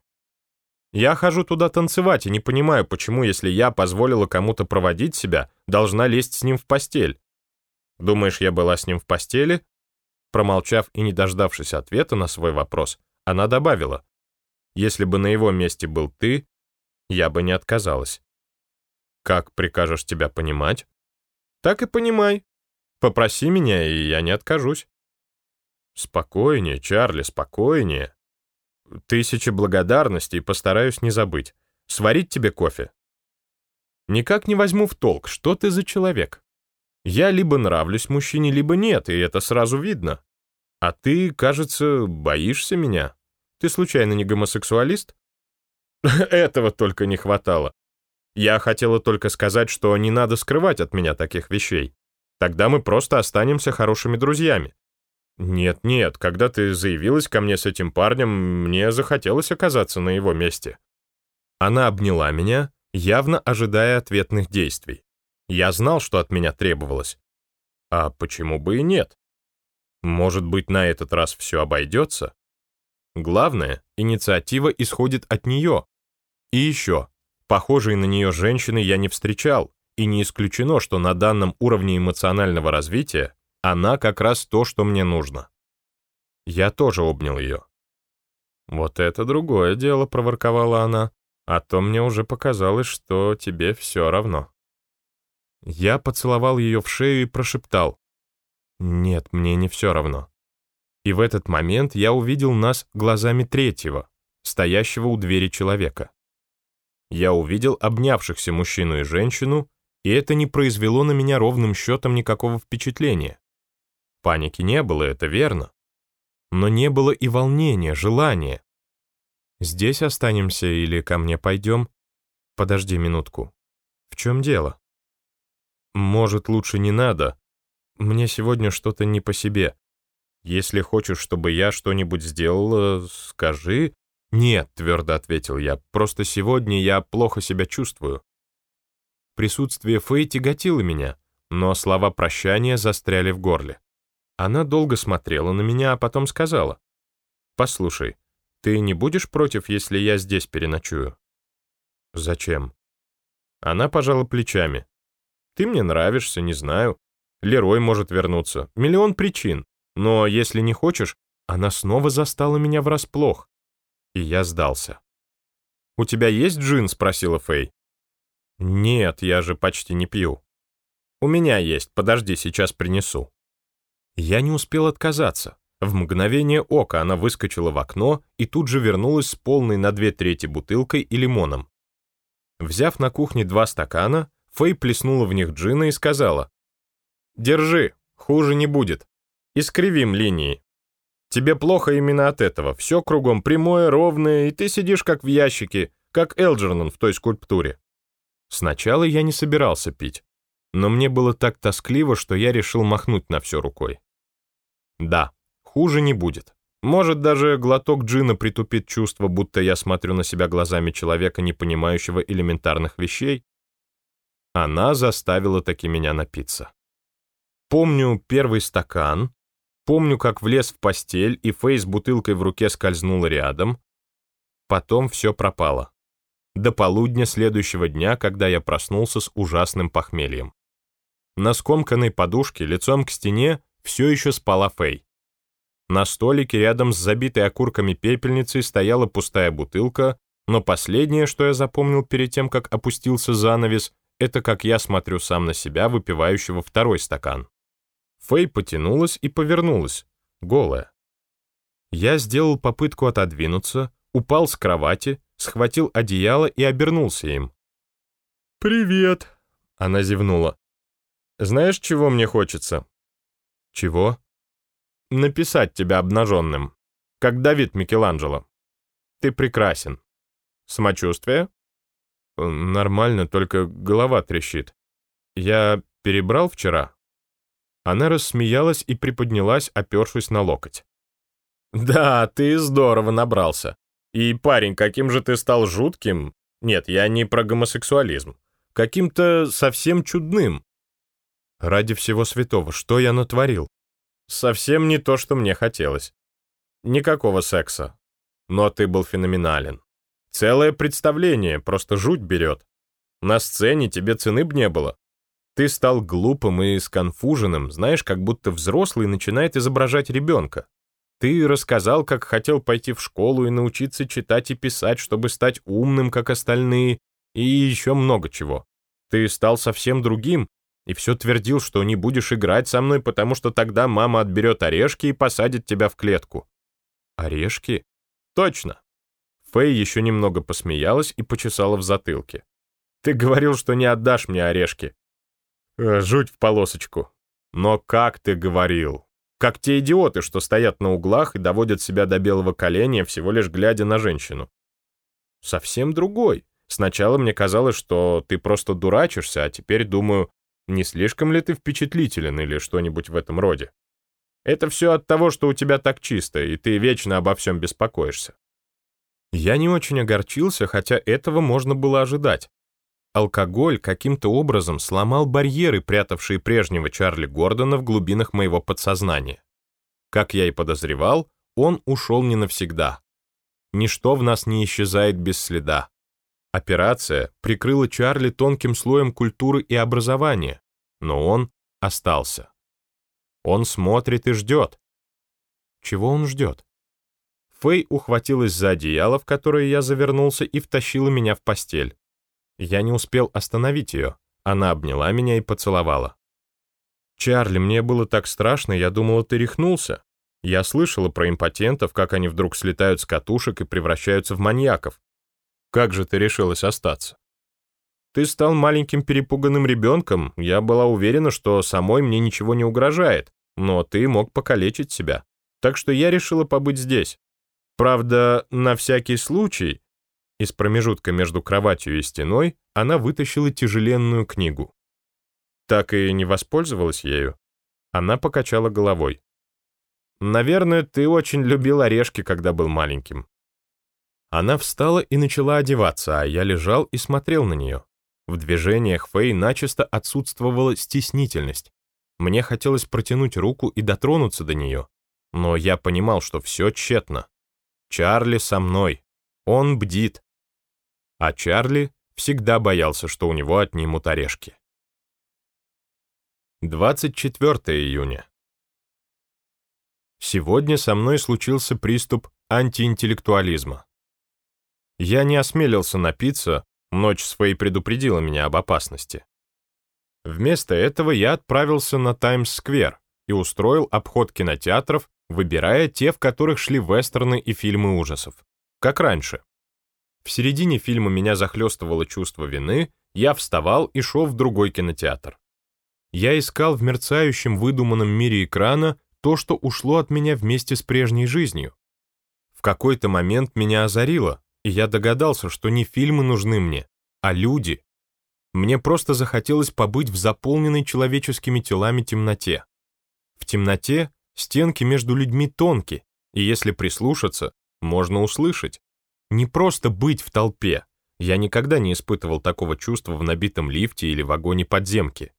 Я хожу туда танцевать и не понимаю, почему, если я позволила кому-то проводить себя, должна лезть с ним в постель. Думаешь, я была с ним в постели? Промолчав и не дождавшись ответа на свой вопрос, она добавила, если бы на его месте был ты, я бы не отказалась. Как прикажешь тебя понимать? Так и понимай. Попроси меня, и я не откажусь. Спокойнее, Чарли, спокойнее. Тысячи благодарностей, постараюсь не забыть. Сварить тебе кофе? Никак не возьму в толк, что ты за человек. Я либо нравлюсь мужчине, либо нет, и это сразу видно. А ты, кажется, боишься меня. Ты случайно не гомосексуалист? Этого только не хватало. Я хотела только сказать, что не надо скрывать от меня таких вещей. Тогда мы просто останемся хорошими друзьями. Нет-нет, когда ты заявилась ко мне с этим парнем, мне захотелось оказаться на его месте. Она обняла меня, явно ожидая ответных действий. Я знал, что от меня требовалось. А почему бы и нет? Может быть, на этот раз все обойдется? Главное, инициатива исходит от нее. И еще, похожей на нее женщины я не встречал, и не исключено, что на данном уровне эмоционального развития она как раз то, что мне нужно. Я тоже обнял ее. «Вот это другое дело», — проворковала она, «а то мне уже показалось, что тебе все равно». Я поцеловал ее в шею и прошептал, «Нет, мне не все равно». И в этот момент я увидел нас глазами третьего, стоящего у двери человека. Я увидел обнявшихся мужчину и женщину, и это не произвело на меня ровным счетом никакого впечатления. Паники не было, это верно. Но не было и волнения, желания. Здесь останемся или ко мне пойдем? Подожди минутку. В чем дело? Может, лучше не надо? Мне сегодня что-то не по себе. Если хочешь, чтобы я что-нибудь сделала, скажи». «Нет», — твердо ответил я, — «просто сегодня я плохо себя чувствую». Присутствие Фэй тяготило меня, но слова прощания застряли в горле. Она долго смотрела на меня, а потом сказала, «Послушай, ты не будешь против, если я здесь переночую?» «Зачем?» Она пожала плечами. «Ты мне нравишься, не знаю. Лерой может вернуться. Миллион причин. Но если не хочешь, она снова застала меня врасплох. И я сдался. «У тебя есть джин?» — спросила Фэй. «Нет, я же почти не пью». «У меня есть, подожди, сейчас принесу». Я не успел отказаться. В мгновение ока она выскочила в окно и тут же вернулась с полной на две трети бутылкой и лимоном. Взяв на кухне два стакана, Фэй плеснула в них джина и сказала, «Держи, хуже не будет искривим линии. Тебе плохо именно от этого. Все кругом прямое, ровное, и ты сидишь как в ящике, как Элджернон в той скульптуре. Сначала я не собирался пить, но мне было так тоскливо, что я решил махнуть на все рукой. Да, хуже не будет. Может, даже глоток джина притупит чувство, будто я смотрю на себя глазами человека, не понимающего элементарных вещей. Она заставила таки меня напиться. Помню первый стакан, Помню, как влез в постель, и Фэй с бутылкой в руке скользнул рядом. Потом все пропало. До полудня следующего дня, когда я проснулся с ужасным похмельем. На скомканной подушке, лицом к стене, все еще спала Фэй. На столике рядом с забитой окурками пепельницей стояла пустая бутылка, но последнее, что я запомнил перед тем, как опустился занавес, это как я смотрю сам на себя, выпивающего второй стакан. Фэй потянулась и повернулась, голая. Я сделал попытку отодвинуться, упал с кровати, схватил одеяло и обернулся им. «Привет», — она зевнула. «Знаешь, чего мне хочется?» «Чего?» «Написать тебя обнаженным, как Давид Микеланджело. Ты прекрасен. Самочувствие?» «Нормально, только голова трещит. Я перебрал вчера?» Она рассмеялась и приподнялась, опершись на локоть. «Да, ты здорово набрался. И, парень, каким же ты стал жутким? Нет, я не про гомосексуализм. Каким-то совсем чудным. Ради всего святого, что я натворил? Совсем не то, что мне хотелось. Никакого секса. Но ты был феноменален. Целое представление, просто жуть берет. На сцене тебе цены б не было. Ты стал глупым и сконфуженным, знаешь, как будто взрослый начинает изображать ребенка. Ты рассказал, как хотел пойти в школу и научиться читать и писать, чтобы стать умным, как остальные, и еще много чего. Ты стал совсем другим, и все твердил, что не будешь играть со мной, потому что тогда мама отберет орешки и посадит тебя в клетку. Орешки? Точно. Фэй еще немного посмеялась и почесала в затылке. Ты говорил, что не отдашь мне орешки. Э, жуть в полосочку. Но как ты говорил? Как те идиоты, что стоят на углах и доводят себя до белого коленя, всего лишь глядя на женщину. Совсем другой. Сначала мне казалось, что ты просто дурачишься, а теперь думаю, не слишком ли ты впечатлителен или что-нибудь в этом роде. Это все от того, что у тебя так чисто, и ты вечно обо всем беспокоишься. Я не очень огорчился, хотя этого можно было ожидать. Алкоголь каким-то образом сломал барьеры, прятавшие прежнего Чарли Гордона в глубинах моего подсознания. Как я и подозревал, он ушел не навсегда. Ничто в нас не исчезает без следа. Операция прикрыла Чарли тонким слоем культуры и образования, но он остался. Он смотрит и ждет. Чего он ждет? Фэй ухватилась за одеяло, в которое я завернулся, и втащила меня в постель. Я не успел остановить ее. Она обняла меня и поцеловала. «Чарли, мне было так страшно, я думала, ты рехнулся. Я слышала про импотентов, как они вдруг слетают с катушек и превращаются в маньяков. Как же ты решилась остаться?» «Ты стал маленьким перепуганным ребенком, я была уверена, что самой мне ничего не угрожает, но ты мог покалечить себя. Так что я решила побыть здесь. Правда, на всякий случай, из промежутка между кроватью и стеной она вытащила тяжеленную книгу. Так и не воспользовалась ею. Она покачала головой. «Наверное, ты очень любил орешки, когда был маленьким». Она встала и начала одеваться, а я лежал и смотрел на нее. В движениях Фэй начисто отсутствовала стеснительность. Мне хотелось протянуть руку и дотронуться до нее, но я понимал, что все тщетно. Чарли со мной. Он бдит. А Чарли всегда боялся, что у него отнимут орешки. 24 июня. Сегодня со мной случился приступ антиинтеллектуализма. Я не осмелился напиться, ночь своей предупредила меня об опасности. Вместо этого я отправился на Таймс-сквер и устроил обход кинотеатров выбирая те, в которых шли вестерны и фильмы ужасов. Как раньше. В середине фильма меня захлестывало чувство вины, я вставал и шел в другой кинотеатр. Я искал в мерцающем выдуманном мире экрана то, что ушло от меня вместе с прежней жизнью. В какой-то момент меня озарило, и я догадался, что не фильмы нужны мне, а люди. Мне просто захотелось побыть в заполненной человеческими телами темноте. В темноте Стенки между людьми тонкие, и если прислушаться, можно услышать. Не просто быть в толпе. Я никогда не испытывал такого чувства в набитом лифте или вагоне подземки.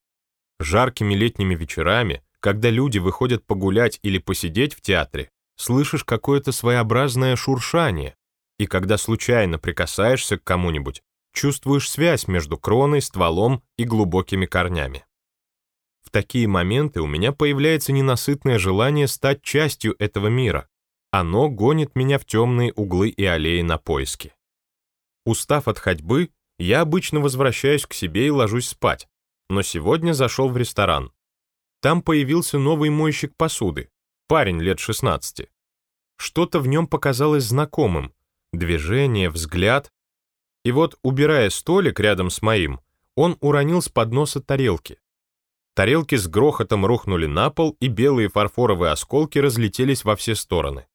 Жаркими летними вечерами, когда люди выходят погулять или посидеть в театре, слышишь какое-то своеобразное шуршание, и когда случайно прикасаешься к кому-нибудь, чувствуешь связь между кроной, стволом и глубокими корнями. В такие моменты у меня появляется ненасытное желание стать частью этого мира. Оно гонит меня в темные углы и аллеи на поиски. Устав от ходьбы, я обычно возвращаюсь к себе и ложусь спать, но сегодня зашел в ресторан. Там появился новый мойщик посуды, парень лет 16. Что-то в нем показалось знакомым, движение, взгляд. И вот, убирая столик рядом с моим, он уронил с подноса тарелки. Тарелки с грохотом рухнули на пол, и белые фарфоровые осколки разлетелись во все стороны.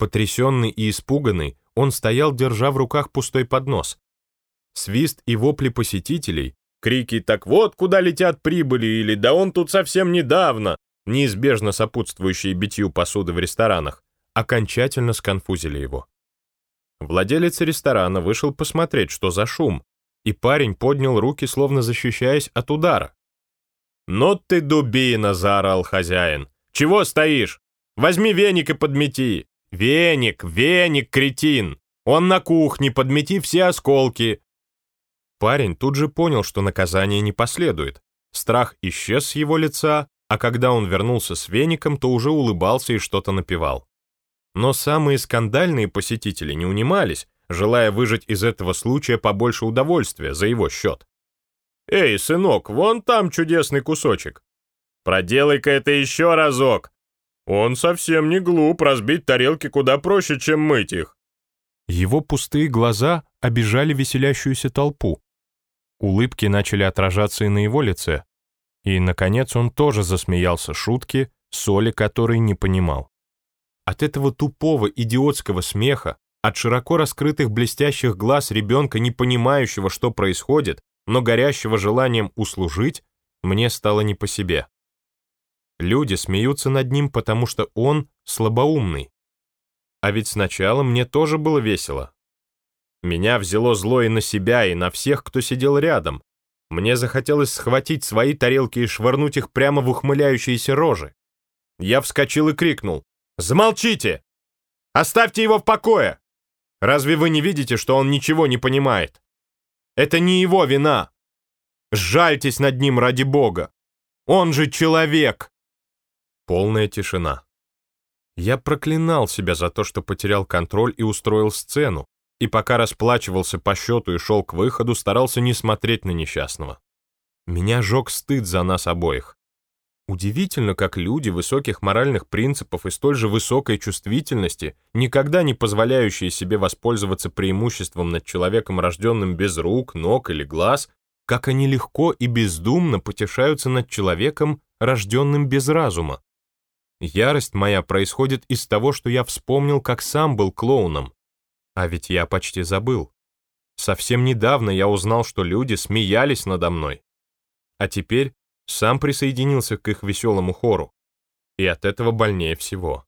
Потрясенный и испуганный, он стоял, держа в руках пустой поднос. Свист и вопли посетителей, крики «Так вот, куда летят прибыли!» или «Да он тут совсем недавно!» неизбежно сопутствующие битью посуды в ресторанах, окончательно сконфузили его. Владелец ресторана вышел посмотреть, что за шум, и парень поднял руки, словно защищаясь от удара. «Ну ты дубина!» — заорал хозяин. «Чего стоишь? Возьми веник и подмети!» «Веник, веник, кретин! Он на кухне, подмети все осколки!» Парень тут же понял, что наказание не последует. Страх исчез с его лица, а когда он вернулся с веником, то уже улыбался и что-то напевал. Но самые скандальные посетители не унимались, желая выжать из этого случая побольше удовольствия за его счет. «Эй, сынок, вон там чудесный кусочек. Проделай-ка это еще разок. Он совсем не глуп, разбить тарелки куда проще, чем мыть их». Его пустые глаза обижали веселящуюся толпу. Улыбки начали отражаться и на его лице. И, наконец, он тоже засмеялся шутки, соли которой не понимал. От этого тупого, идиотского смеха, от широко раскрытых блестящих глаз ребенка, не понимающего, что происходит, но горящего желанием услужить, мне стало не по себе. Люди смеются над ним, потому что он слабоумный. А ведь сначала мне тоже было весело. Меня взяло зло и на себя, и на всех, кто сидел рядом. Мне захотелось схватить свои тарелки и швырнуть их прямо в ухмыляющиеся рожи. Я вскочил и крикнул. «Замолчите! Оставьте его в покое! Разве вы не видите, что он ничего не понимает? Это не его вина! Жальтесь над ним ради Бога! Он же человек!» Полная тишина. Я проклинал себя за то, что потерял контроль и устроил сцену, и пока расплачивался по счету и шел к выходу, старался не смотреть на несчастного. Меня жег стыд за нас обоих. Удивительно, как люди высоких моральных принципов и столь же высокой чувствительности, никогда не позволяющие себе воспользоваться преимуществом над человеком, рожденным без рук, ног или глаз, как они легко и бездумно потешаются над человеком, рожденным без разума. Ярость моя происходит из того, что я вспомнил, как сам был клоуном. А ведь я почти забыл. Совсем недавно я узнал, что люди смеялись надо мной. А теперь сам присоединился к их веселому хору. И от этого больнее всего.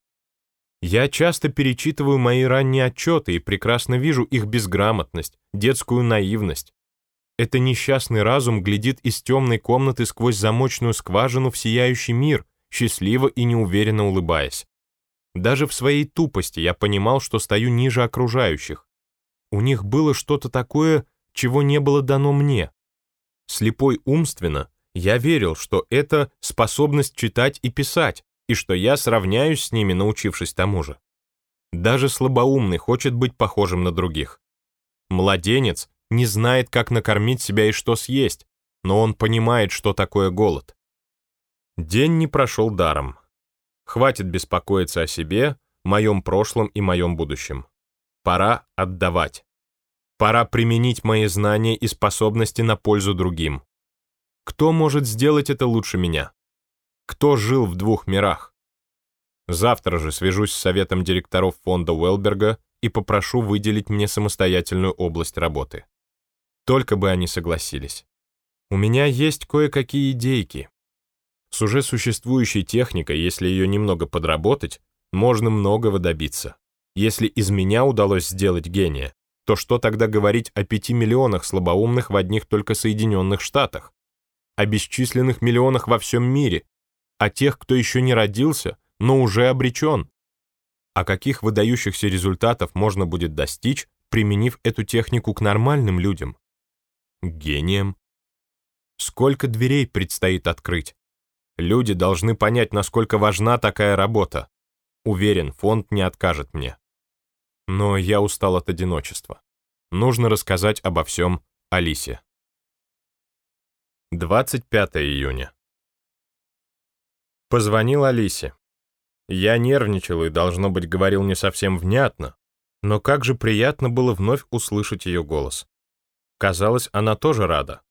Я часто перечитываю мои ранние отчеты и прекрасно вижу их безграмотность, детскую наивность. Это несчастный разум глядит из темной комнаты сквозь замочную скважину в сияющий мир, счастливо и неуверенно улыбаясь. Даже в своей тупости я понимал, что стою ниже окружающих. У них было что-то такое, чего не было дано мне. Слепой умственно, я верил, что это способность читать и писать, и что я сравняюсь с ними, научившись тому же. Даже слабоумный хочет быть похожим на других. Младенец не знает, как накормить себя и что съесть, но он понимает, что такое голод. День не прошел даром. Хватит беспокоиться о себе, моем прошлом и моем будущем. Пора отдавать. Пора применить мои знания и способности на пользу другим. Кто может сделать это лучше меня? Кто жил в двух мирах? Завтра же свяжусь с советом директоров фонда Уэлберга и попрошу выделить мне самостоятельную область работы. Только бы они согласились. У меня есть кое-какие идейки, с уже существующей техникой, если ее немного подработать, можно многого добиться. Если из меня удалось сделать гения, то что тогда говорить о пяти миллионах слабоумных в одних только Соединенных Штатах? О бесчисленных миллионах во всем мире? О тех, кто еще не родился, но уже обречен? О каких выдающихся результатов можно будет достичь, применив эту технику к нормальным людям? Гением. Сколько дверей предстоит открыть? Люди должны понять, насколько важна такая работа. Уверен, фонд не откажет мне. Но я устал от одиночества. Нужно рассказать обо всем Алисе. 25 июня. Позвонил Алисе. Я нервничал и, должно быть, говорил не совсем внятно, но как же приятно было вновь услышать ее голос. Казалось, она тоже рада.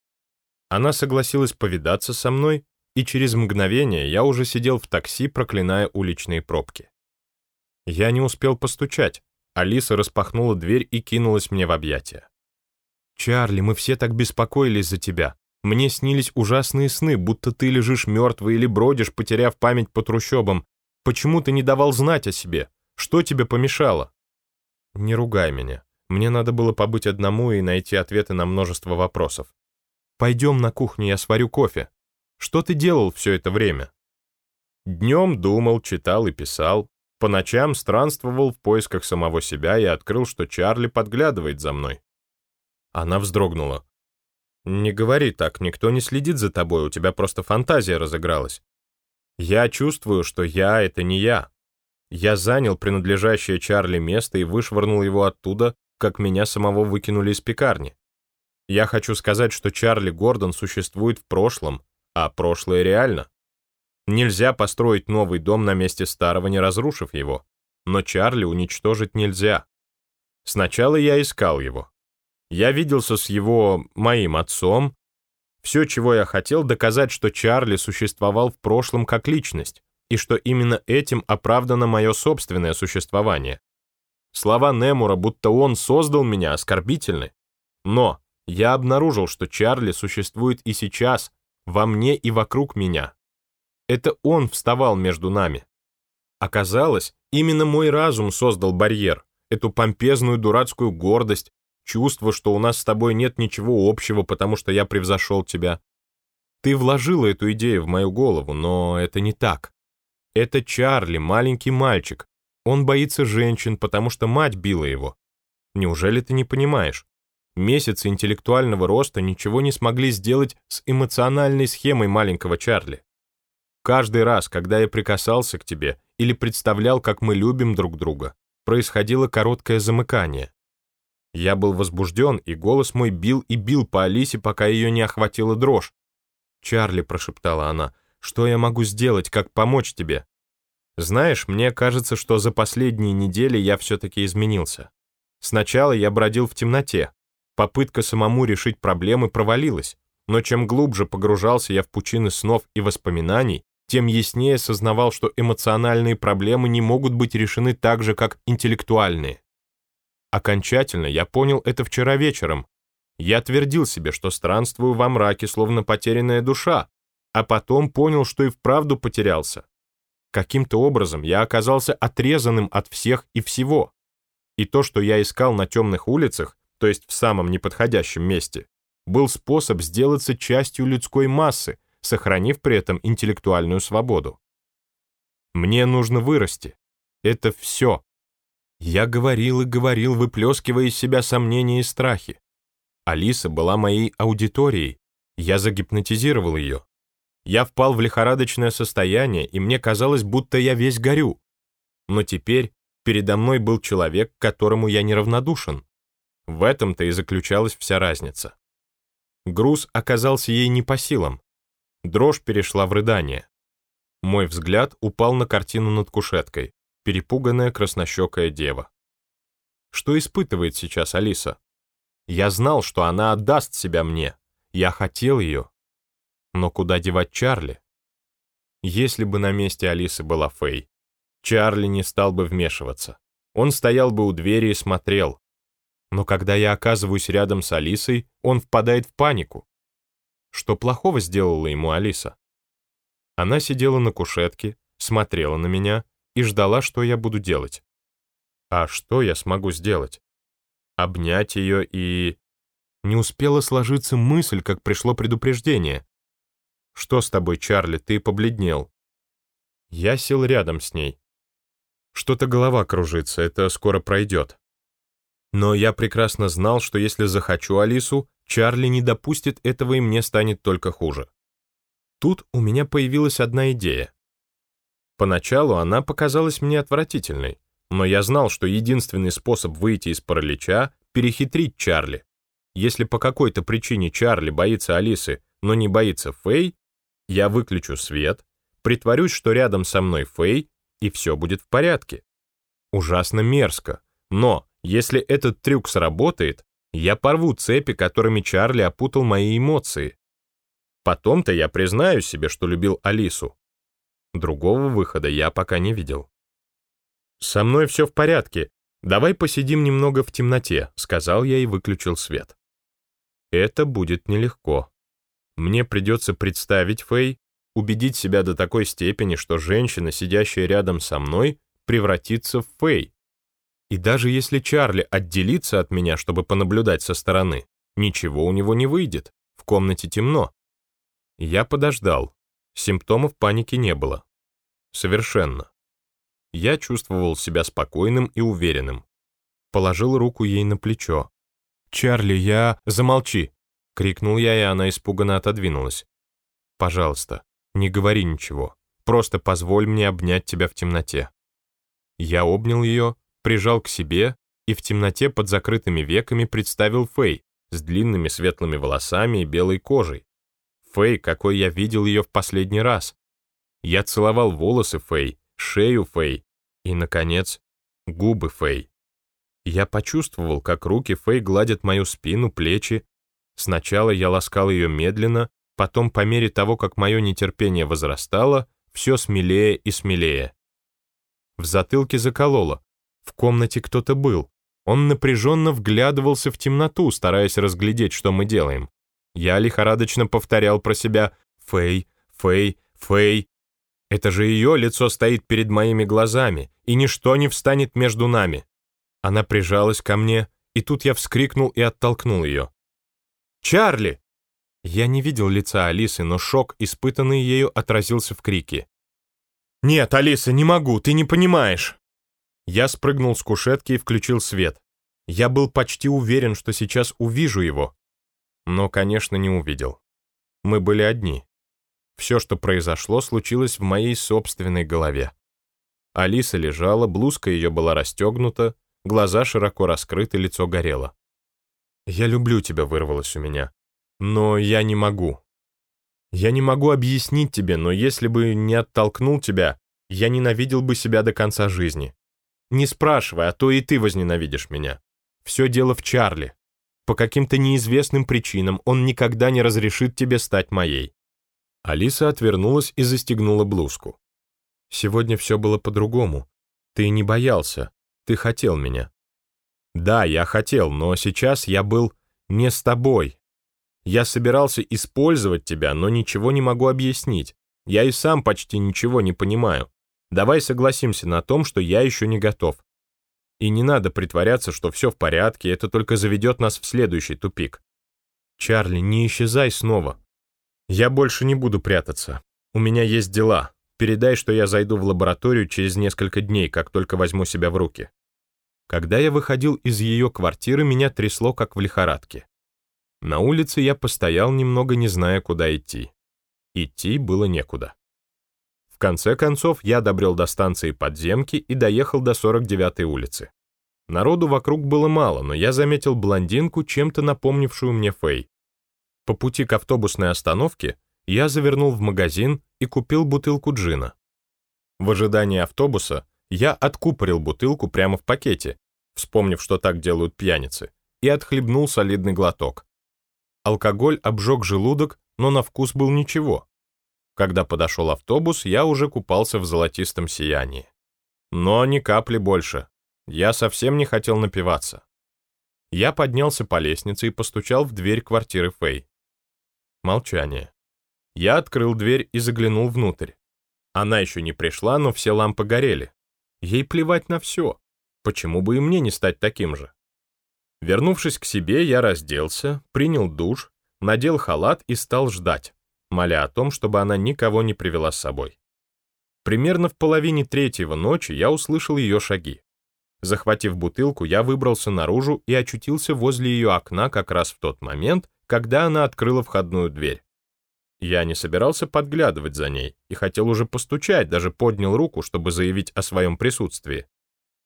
Она согласилась повидаться со мной и через мгновение я уже сидел в такси, проклиная уличные пробки. Я не успел постучать. Алиса распахнула дверь и кинулась мне в объятия. «Чарли, мы все так беспокоились за тебя. Мне снились ужасные сны, будто ты лежишь мертвый или бродишь, потеряв память по трущобам. Почему ты не давал знать о себе? Что тебе помешало?» «Не ругай меня. Мне надо было побыть одному и найти ответы на множество вопросов. Пойдем на кухню, я сварю кофе. Что ты делал все это время? Днем думал, читал и писал. По ночам странствовал в поисках самого себя и открыл, что Чарли подглядывает за мной. Она вздрогнула. «Не говори так, никто не следит за тобой, у тебя просто фантазия разыгралась. Я чувствую, что я — это не я. Я занял принадлежащее Чарли место и вышвырнул его оттуда, как меня самого выкинули из пекарни. Я хочу сказать, что Чарли Гордон существует в прошлом, а прошлое реально. Нельзя построить новый дом на месте старого, не разрушив его. Но Чарли уничтожить нельзя. Сначала я искал его. Я виделся с его, моим отцом. Все, чего я хотел, доказать, что Чарли существовал в прошлом как личность, и что именно этим оправдано мое собственное существование. Слова Немура, будто он создал меня, оскорбительны. Но я обнаружил, что Чарли существует и сейчас, во мне и вокруг меня. Это он вставал между нами. Оказалось, именно мой разум создал барьер, эту помпезную дурацкую гордость, чувство, что у нас с тобой нет ничего общего, потому что я превзошел тебя. Ты вложила эту идею в мою голову, но это не так. Это Чарли, маленький мальчик. Он боится женщин, потому что мать била его. Неужели ты не понимаешь? Месяцы интеллектуального роста ничего не смогли сделать с эмоциональной схемой маленького Чарли. Каждый раз, когда я прикасался к тебе или представлял, как мы любим друг друга, происходило короткое замыкание. Я был возбужден, и голос мой бил и бил по Алисе, пока ее не охватила дрожь. «Чарли», — прошептала она, — «что я могу сделать, как помочь тебе?» Знаешь, мне кажется, что за последние недели я все-таки изменился. Сначала я бродил в темноте. Попытка самому решить проблемы провалилась. Но чем глубже погружался я в пучины снов и воспоминаний, тем яснее сознавал, что эмоциональные проблемы не могут быть решены так же, как интеллектуальные. Окончательно я понял это вчера вечером. Я твердил себе, что странствую во мраке, словно потерянная душа, а потом понял, что и вправду потерялся. Каким-то образом я оказался отрезанным от всех и всего. И то, что я искал на темных улицах, то есть в самом неподходящем месте, был способ сделаться частью людской массы, сохранив при этом интеллектуальную свободу. Мне нужно вырасти. Это все. Я говорил и говорил, выплескивая из себя сомнения и страхи. Алиса была моей аудиторией. Я загипнотизировал ее. Я впал в лихорадочное состояние, и мне казалось, будто я весь горю. Но теперь передо мной был человек, к которому я неравнодушен. В этом-то и заключалась вся разница. Груз оказался ей не по силам. Дрожь перешла в рыдание. Мой взгляд упал на картину над кушеткой, перепуганная краснощекая дева. Что испытывает сейчас Алиса? Я знал, что она отдаст себя мне. Я хотел ее. Но куда девать Чарли? Если бы на месте Алисы была Фэй, Чарли не стал бы вмешиваться. Он стоял бы у двери и смотрел. Но когда я оказываюсь рядом с Алисой, он впадает в панику. Что плохого сделала ему Алиса? Она сидела на кушетке, смотрела на меня и ждала, что я буду делать. А что я смогу сделать? Обнять ее и... Не успела сложиться мысль, как пришло предупреждение. «Что с тобой, Чарли, ты побледнел?» Я сел рядом с ней. Что-то голова кружится, это скоро пройдет. Но я прекрасно знал, что если захочу Алису, Чарли не допустит этого, и мне станет только хуже. Тут у меня появилась одна идея. Поначалу она показалась мне отвратительной, но я знал, что единственный способ выйти из паралича — перехитрить Чарли. Если по какой-то причине Чарли боится Алисы, но не боится Фэй, я выключу свет, притворюсь, что рядом со мной Фэй, и все будет в порядке. Ужасно мерзко, но если этот трюк сработает, я порву цепи, которыми Чарли опутал мои эмоции. Потом-то я признаю себе, что любил Алису. Другого выхода я пока не видел. «Со мной все в порядке. Давай посидим немного в темноте», — сказал я и выключил свет. Это будет нелегко. Мне придется представить Фэй, убедить себя до такой степени, что женщина, сидящая рядом со мной, превратится в Фэй. И даже если Чарли отделится от меня, чтобы понаблюдать со стороны, ничего у него не выйдет, в комнате темно. Я подождал. Симптомов паники не было. Совершенно. Я чувствовал себя спокойным и уверенным. Положил руку ей на плечо. «Чарли, я... Замолчи!» — крикнул я, и она испуганно отодвинулась. «Пожалуйста, не говори ничего. Просто позволь мне обнять тебя в темноте». Я обнял ее, прижал к себе и в темноте под закрытыми веками представил Фэй с длинными светлыми волосами и белой кожей. Фэй, какой я видел ее в последний раз. Я целовал волосы Фэй, шею Фэй и, наконец, губы Фэй. Я почувствовал, как руки Фэй гладят мою спину, плечи. Сначала я ласкал ее медленно, потом, по мере того, как мое нетерпение возрастало, все смелее и смелее. В затылке закололо, в комнате кто-то был. Он напряженно вглядывался в темноту, стараясь разглядеть, что мы делаем. Я лихорадочно повторял про себя «Фэй, Фэй, Фэй». Это же ее лицо стоит перед моими глазами, и ничто не встанет между нами. Она прижалась ко мне, и тут я вскрикнул и оттолкнул ее. «Чарли!» Я не видел лица Алисы, но шок, испытанный ею, отразился в крике. «Нет, Алиса, не могу, ты не понимаешь!» Я спрыгнул с кушетки и включил свет. Я был почти уверен, что сейчас увижу его. Но, конечно, не увидел. Мы были одни. Все, что произошло, случилось в моей собственной голове. Алиса лежала, блузка ее была расстегнута, глаза широко раскрыты, лицо горело. «Я люблю тебя», — вырвалось у меня. «Но я не могу. Я не могу объяснить тебе, но если бы не оттолкнул тебя, я ненавидел бы себя до конца жизни. Не спрашивай, а то и ты возненавидишь меня. Все дело в Чарли. По каким-то неизвестным причинам он никогда не разрешит тебе стать моей». Алиса отвернулась и застегнула блузку. «Сегодня все было по-другому. Ты не боялся. Ты хотел меня». «Да, я хотел, но сейчас я был не с тобой. Я собирался использовать тебя, но ничего не могу объяснить. Я и сам почти ничего не понимаю. Давай согласимся на том, что я еще не готов. И не надо притворяться, что все в порядке, это только заведет нас в следующий тупик. Чарли, не исчезай снова. Я больше не буду прятаться. У меня есть дела. Передай, что я зайду в лабораторию через несколько дней, как только возьму себя в руки. Когда я выходил из ее квартиры, меня трясло, как в лихорадке. На улице я постоял немного, не зная, куда идти. Идти было некуда конце концов, я добрел до станции подземки и доехал до 49-й улицы. Народу вокруг было мало, но я заметил блондинку, чем-то напомнившую мне Фэй. По пути к автобусной остановке я завернул в магазин и купил бутылку джина. В ожидании автобуса я откупорил бутылку прямо в пакете, вспомнив, что так делают пьяницы, и отхлебнул солидный глоток. Алкоголь обжег желудок, но на вкус был ничего. Когда подошел автобус, я уже купался в золотистом сиянии. Но ни капли больше. Я совсем не хотел напиваться. Я поднялся по лестнице и постучал в дверь квартиры Фэй. Молчание. Я открыл дверь и заглянул внутрь. Она еще не пришла, но все лампы горели. Ей плевать на все. Почему бы и мне не стать таким же? Вернувшись к себе, я разделся, принял душ, надел халат и стал ждать моля о том, чтобы она никого не привела с собой. Примерно в половине третьего ночи я услышал ее шаги. Захватив бутылку, я выбрался наружу и очутился возле ее окна как раз в тот момент, когда она открыла входную дверь. Я не собирался подглядывать за ней и хотел уже постучать, даже поднял руку, чтобы заявить о своем присутствии.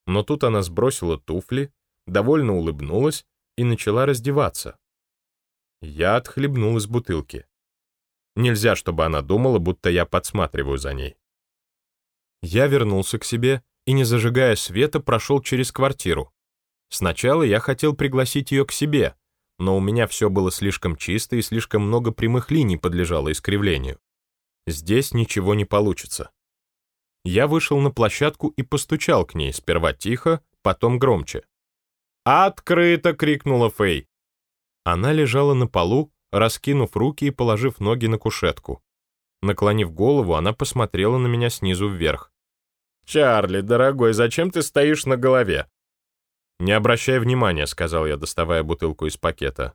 Но тут она сбросила туфли, довольно улыбнулась и начала раздеваться. Я отхлебнул из бутылки. Нельзя, чтобы она думала, будто я подсматриваю за ней. Я вернулся к себе и, не зажигая света, прошел через квартиру. Сначала я хотел пригласить ее к себе, но у меня все было слишком чисто и слишком много прямых линий подлежало искривлению. Здесь ничего не получится. Я вышел на площадку и постучал к ней, сперва тихо, потом громче. «Открыто!» — крикнула Фэй. Она лежала на полу, раскинув руки и положив ноги на кушетку. Наклонив голову, она посмотрела на меня снизу вверх. «Чарли, дорогой, зачем ты стоишь на голове?» «Не обращай внимания», — сказал я, доставая бутылку из пакета.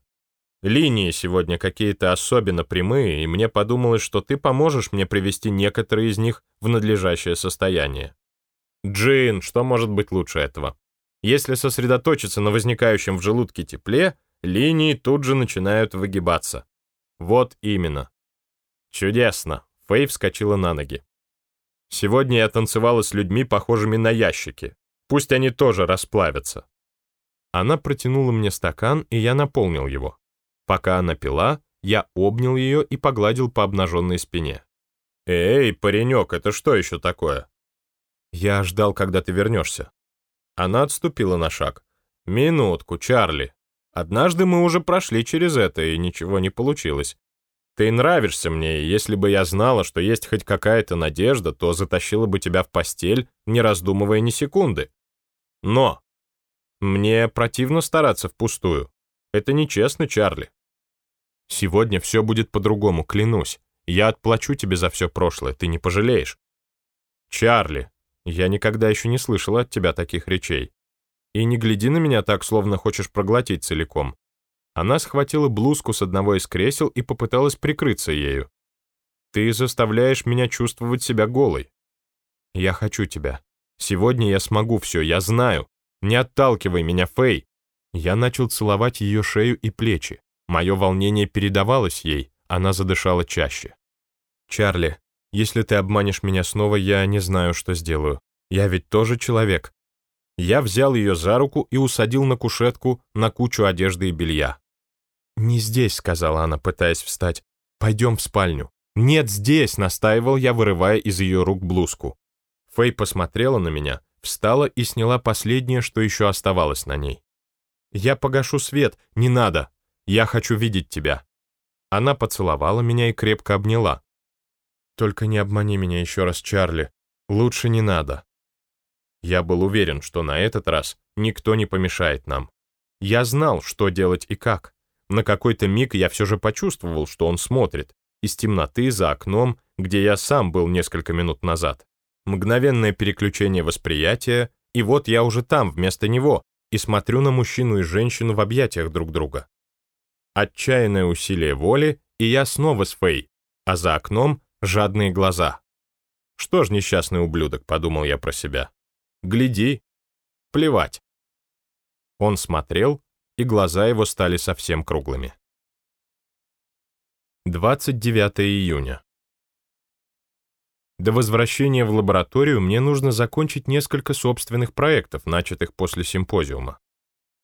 «Линии сегодня какие-то особенно прямые, и мне подумалось, что ты поможешь мне привести некоторые из них в надлежащее состояние. Джин, что может быть лучше этого? Если сосредоточиться на возникающем в желудке тепле, линии тут же начинают выгибаться. Вот именно. Чудесно. Фэй вскочила на ноги. Сегодня я танцевала с людьми, похожими на ящики. Пусть они тоже расплавятся. Она протянула мне стакан, и я наполнил его. Пока она пила, я обнял ее и погладил по обнаженной спине. «Эй, паренек, это что еще такое?» «Я ждал, когда ты вернешься». Она отступила на шаг. «Минутку, Чарли. Однажды мы уже прошли через это, и ничего не получилось. Ты нравишься мне, и если бы я знала, что есть хоть какая-то надежда, то затащила бы тебя в постель, не раздумывая ни секунды. Но мне противно стараться впустую. Это нечестно, Чарли. Сегодня все будет по-другому, клянусь. Я отплачу тебе за все прошлое, ты не пожалеешь. «Чарли, я никогда еще не слышала от тебя таких речей. И не гляди на меня так, словно хочешь проглотить целиком». Она схватила блузку с одного из кресел и попыталась прикрыться ею. «Ты заставляешь меня чувствовать себя голой. Я хочу тебя. Сегодня я смогу все, я знаю. Не отталкивай меня, Фэй. Я начал целовать ее шею и плечи. Мое волнение передавалось ей, она задышала чаще. «Чарли, если ты обманешь меня снова, я не знаю, что сделаю. Я ведь тоже человек». Я взял ее за руку и усадил на кушетку на кучу одежды и белья. «Не здесь», — сказала она, пытаясь встать. «Пойдем в спальню». «Нет, здесь», — настаивал я, вырывая из ее рук блузку. Фэй посмотрела на меня, встала и сняла последнее, что еще оставалось на ней. «Я погашу свет, не надо. Я хочу видеть тебя». Она поцеловала меня и крепко обняла. «Только не обмани меня еще раз, Чарли. Лучше не надо». Я был уверен, что на этот раз никто не помешает нам. Я знал, что делать и как. На какой-то миг я все же почувствовал, что он смотрит, из темноты за окном, где я сам был несколько минут назад. Мгновенное переключение восприятия, и вот я уже там, вместо него, и смотрю на мужчину и женщину в объятиях друг друга. Отчаянное усилие воли, и я снова с Фэй, а за окном жадные глаза. Что ж, несчастный ублюдок, подумал я про себя. Гляди. Плевать. Он смотрел, и глаза его стали совсем круглыми. 29 июня. До возвращения в лабораторию мне нужно закончить несколько собственных проектов, начатых после симпозиума.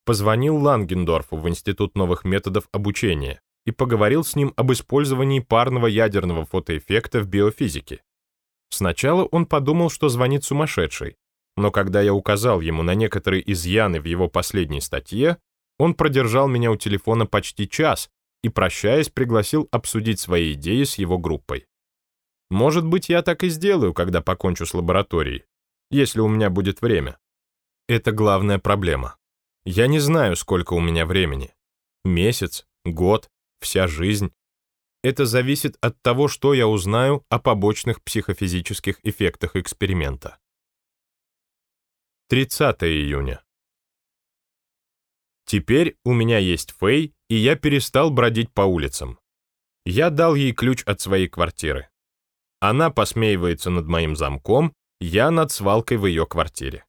Позвонил Лангендорфу в Институт новых методов обучения и поговорил с ним об использовании парного ядерного фотоэффекта в биофизике. Сначала он подумал, что звонит сумасшедший, но когда я указал ему на некоторые изъяны в его последней статье, он продержал меня у телефона почти час и, прощаясь, пригласил обсудить свои идеи с его группой. Может быть, я так и сделаю, когда покончу с лабораторией, если у меня будет время. Это главная проблема. Я не знаю, сколько у меня времени. Месяц, год, вся жизнь. Это зависит от того, что я узнаю о побочных психофизических эффектах эксперимента. 30 июня. Теперь у меня есть Фэй, и я перестал бродить по улицам. Я дал ей ключ от своей квартиры. Она посмеивается над моим замком, я над свалкой в ее квартире.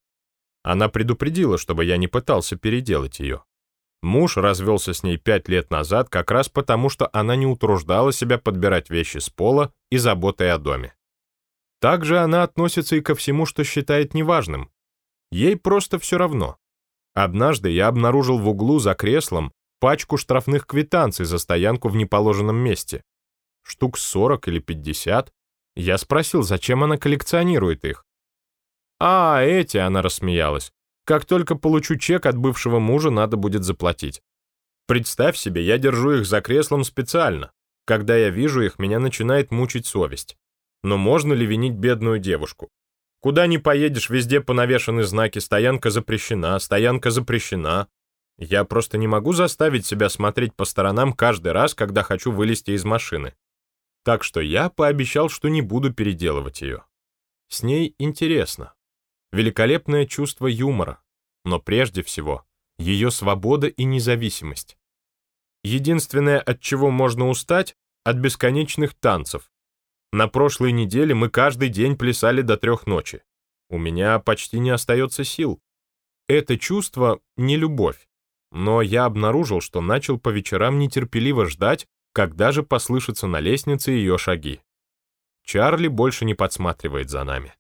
Она предупредила, чтобы я не пытался переделать ее. Муж развелся с ней пять лет назад как раз потому, что она не утруждала себя подбирать вещи с пола и заботой о доме. Также она относится и ко всему, что считает неважным. Ей просто все равно. Однажды я обнаружил в углу за креслом пачку штрафных квитанций за стоянку в неположенном месте. Штук 40 или 50, я спросил, зачем она коллекционирует их. «А, эти», — она рассмеялась. «Как только получу чек от бывшего мужа, надо будет заплатить. Представь себе, я держу их за креслом специально. Когда я вижу их, меня начинает мучить совесть. Но можно ли винить бедную девушку? Куда ни поедешь, везде понавешены знаки «стоянка запрещена», «стоянка запрещена». Я просто не могу заставить себя смотреть по сторонам каждый раз, когда хочу вылезти из машины. Так что я пообещал, что не буду переделывать ее. С ней интересно. Великолепное чувство юмора, но прежде всего ее свобода и независимость. Единственное, от чего можно устать, от бесконечных танцев. На прошлой неделе мы каждый день плясали до трех ночи. У меня почти не остается сил. Это чувство — не любовь. Но я обнаружил, что начал по вечерам нетерпеливо ждать, когда же послышатся на лестнице ее шаги. Чарли больше не подсматривает за нами.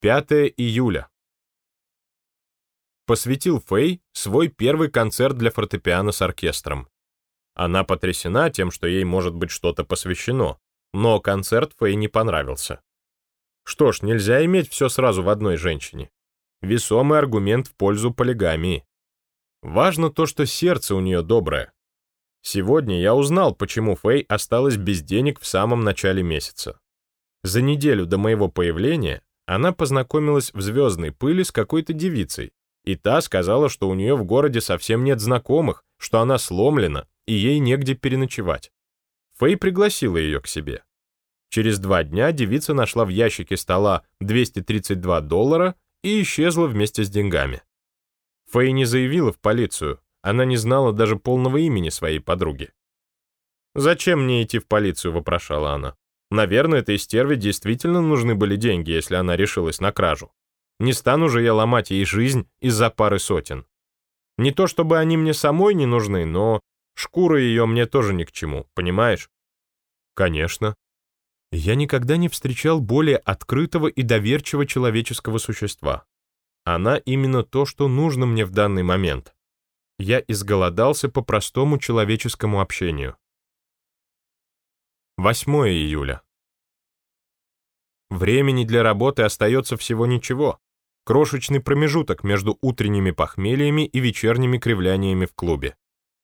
5 июля. Посвятил Фэй свой первый концерт для фортепиано с оркестром. Она потрясена тем, что ей может быть что-то посвящено, но концерт Фэй не понравился. Что ж, нельзя иметь все сразу в одной женщине. Весомый аргумент в пользу полигамии. Важно то, что сердце у нее доброе, Сегодня я узнал, почему Фэй осталась без денег в самом начале месяца. За неделю до моего появления она познакомилась в звездной пыли с какой-то девицей, и та сказала, что у нее в городе совсем нет знакомых, что она сломлена, и ей негде переночевать. Фэй пригласила ее к себе. Через два дня девица нашла в ящике стола 232 доллара и исчезла вместе с деньгами. Фэй не заявила в полицию, она не знала даже полного имени своей подруги. «Зачем мне идти в полицию?» — вопрошала она. «Наверное, этой стерве действительно нужны были деньги, если она решилась на кражу. Не стану же я ломать ей жизнь из-за пары сотен. Не то чтобы они мне самой не нужны, но шкура ее мне тоже ни к чему, понимаешь?» «Конечно», я никогда не встречал более открытого и доверчивого человеческого существа. Она именно то, что нужно мне в данный момент. Я изголодался по простому человеческому общению. 8 июля. Времени для работы остается всего ничего. Крошечный промежуток между утренними похмельями и вечерними кривляниями в клубе.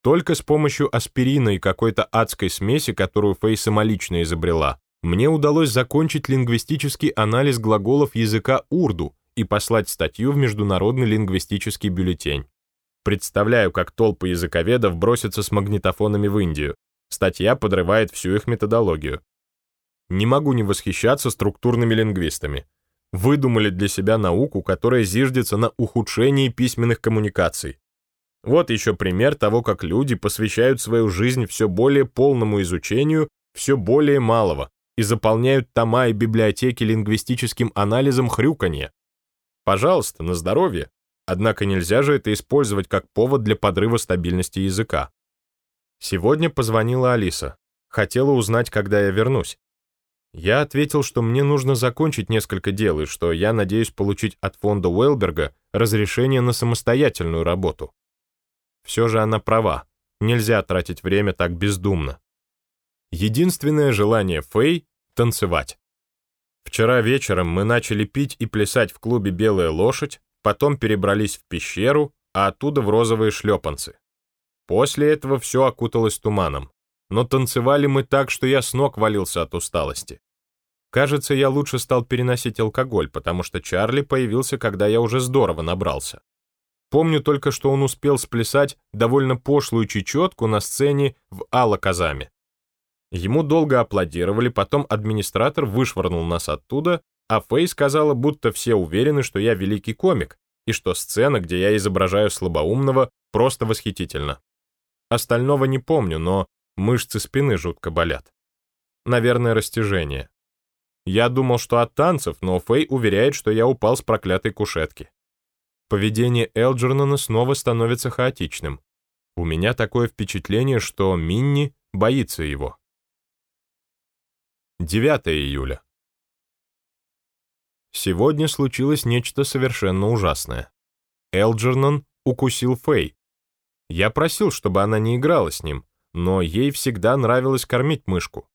Только с помощью аспирина и какой-то адской смеси, которую Фей самолично изобрела, мне удалось закончить лингвистический анализ глаголов языка урду и послать статью в Международный лингвистический бюллетень. Представляю, как толпы языковедов бросятся с магнитофонами в Индию. Статья подрывает всю их методологию. Не могу не восхищаться структурными лингвистами. Выдумали для себя науку, которая зиждется на ухудшении письменных коммуникаций. Вот еще пример того, как люди посвящают свою жизнь все более полному изучению все более малого, и заполняют тома и библиотеки лингвистическим анализом хрюканья. Пожалуйста, на здоровье. Однако нельзя же это использовать как повод для подрыва стабильности языка. Сегодня позвонила Алиса. Хотела узнать, когда я вернусь. Я ответил, что мне нужно закончить несколько дел и что я надеюсь получить от фонда Уэлберга разрешение на самостоятельную работу. Все же она права. Нельзя тратить время так бездумно. Единственное желание Фэй — танцевать. Вчера вечером мы начали пить и плясать в клубе «Белая лошадь», потом перебрались в пещеру, а оттуда в розовые шлепанцы. После этого все окуталось туманом. Но танцевали мы так, что я с ног валился от усталости. Кажется, я лучше стал переносить алкоголь, потому что Чарли появился, когда я уже здорово набрался. Помню только, что он успел сплясать довольно пошлую чечетку на сцене в Алаказаме. Ему долго аплодировали, потом администратор вышвырнул нас оттуда, а Фэй сказала, будто все уверены, что я великий комик, и что сцена, где я изображаю слабоумного, просто восхитительна. Остального не помню, но мышцы спины жутко болят. Наверное, растяжение. Я думал, что от танцев, но Фэй уверяет, что я упал с проклятой кушетки. Поведение Элджернона снова становится хаотичным. У меня такое впечатление, что Минни боится его. 9 июля. Сегодня случилось нечто совершенно ужасное. Элджернон укусил Фэй. Я просил, чтобы она не играла с ним, но ей всегда нравилось кормить мышку.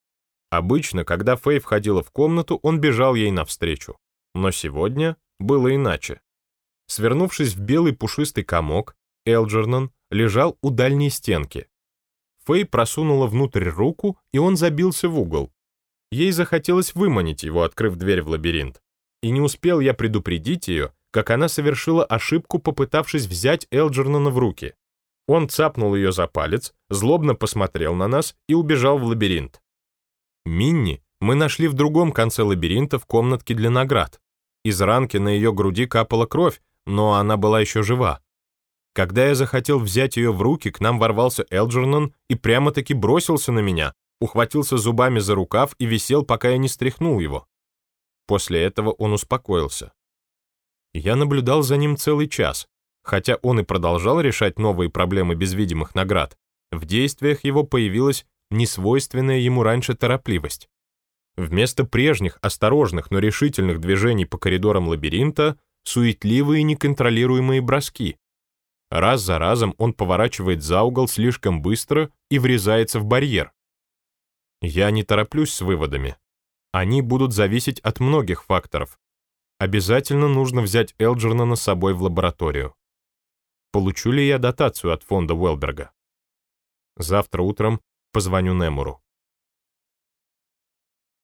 Обычно, когда Фэй входила в комнату, он бежал ей навстречу. Но сегодня было иначе. Свернувшись в белый пушистый комок, Элджернон лежал у дальней стенки. Фэй просунула внутрь руку, и он забился в угол. Ей захотелось выманить его, открыв дверь в лабиринт. И не успел я предупредить ее, как она совершила ошибку, попытавшись взять Элджернона в руки. Он цапнул ее за палец, злобно посмотрел на нас и убежал в лабиринт. Минни мы нашли в другом конце лабиринта в комнатке для наград. Из ранки на ее груди капала кровь, но она была еще жива. Когда я захотел взять ее в руки, к нам ворвался Элджернон и прямо-таки бросился на меня, ухватился зубами за рукав и висел, пока я не стряхнул его. После этого он успокоился. Я наблюдал за ним целый час. Хотя он и продолжал решать новые проблемы без видимых наград, в действиях его появилась несвойственная ему раньше торопливость. Вместо прежних осторожных, но решительных движений по коридорам лабиринта суетливые неконтролируемые броски. Раз за разом он поворачивает за угол слишком быстро и врезается в барьер. Я не тороплюсь с выводами. Они будут зависеть от многих факторов. Обязательно нужно взять Элджернона с собой в лабораторию. Получу ли я дотацию от фонда Уэлберга? Завтра утром позвоню Немуру.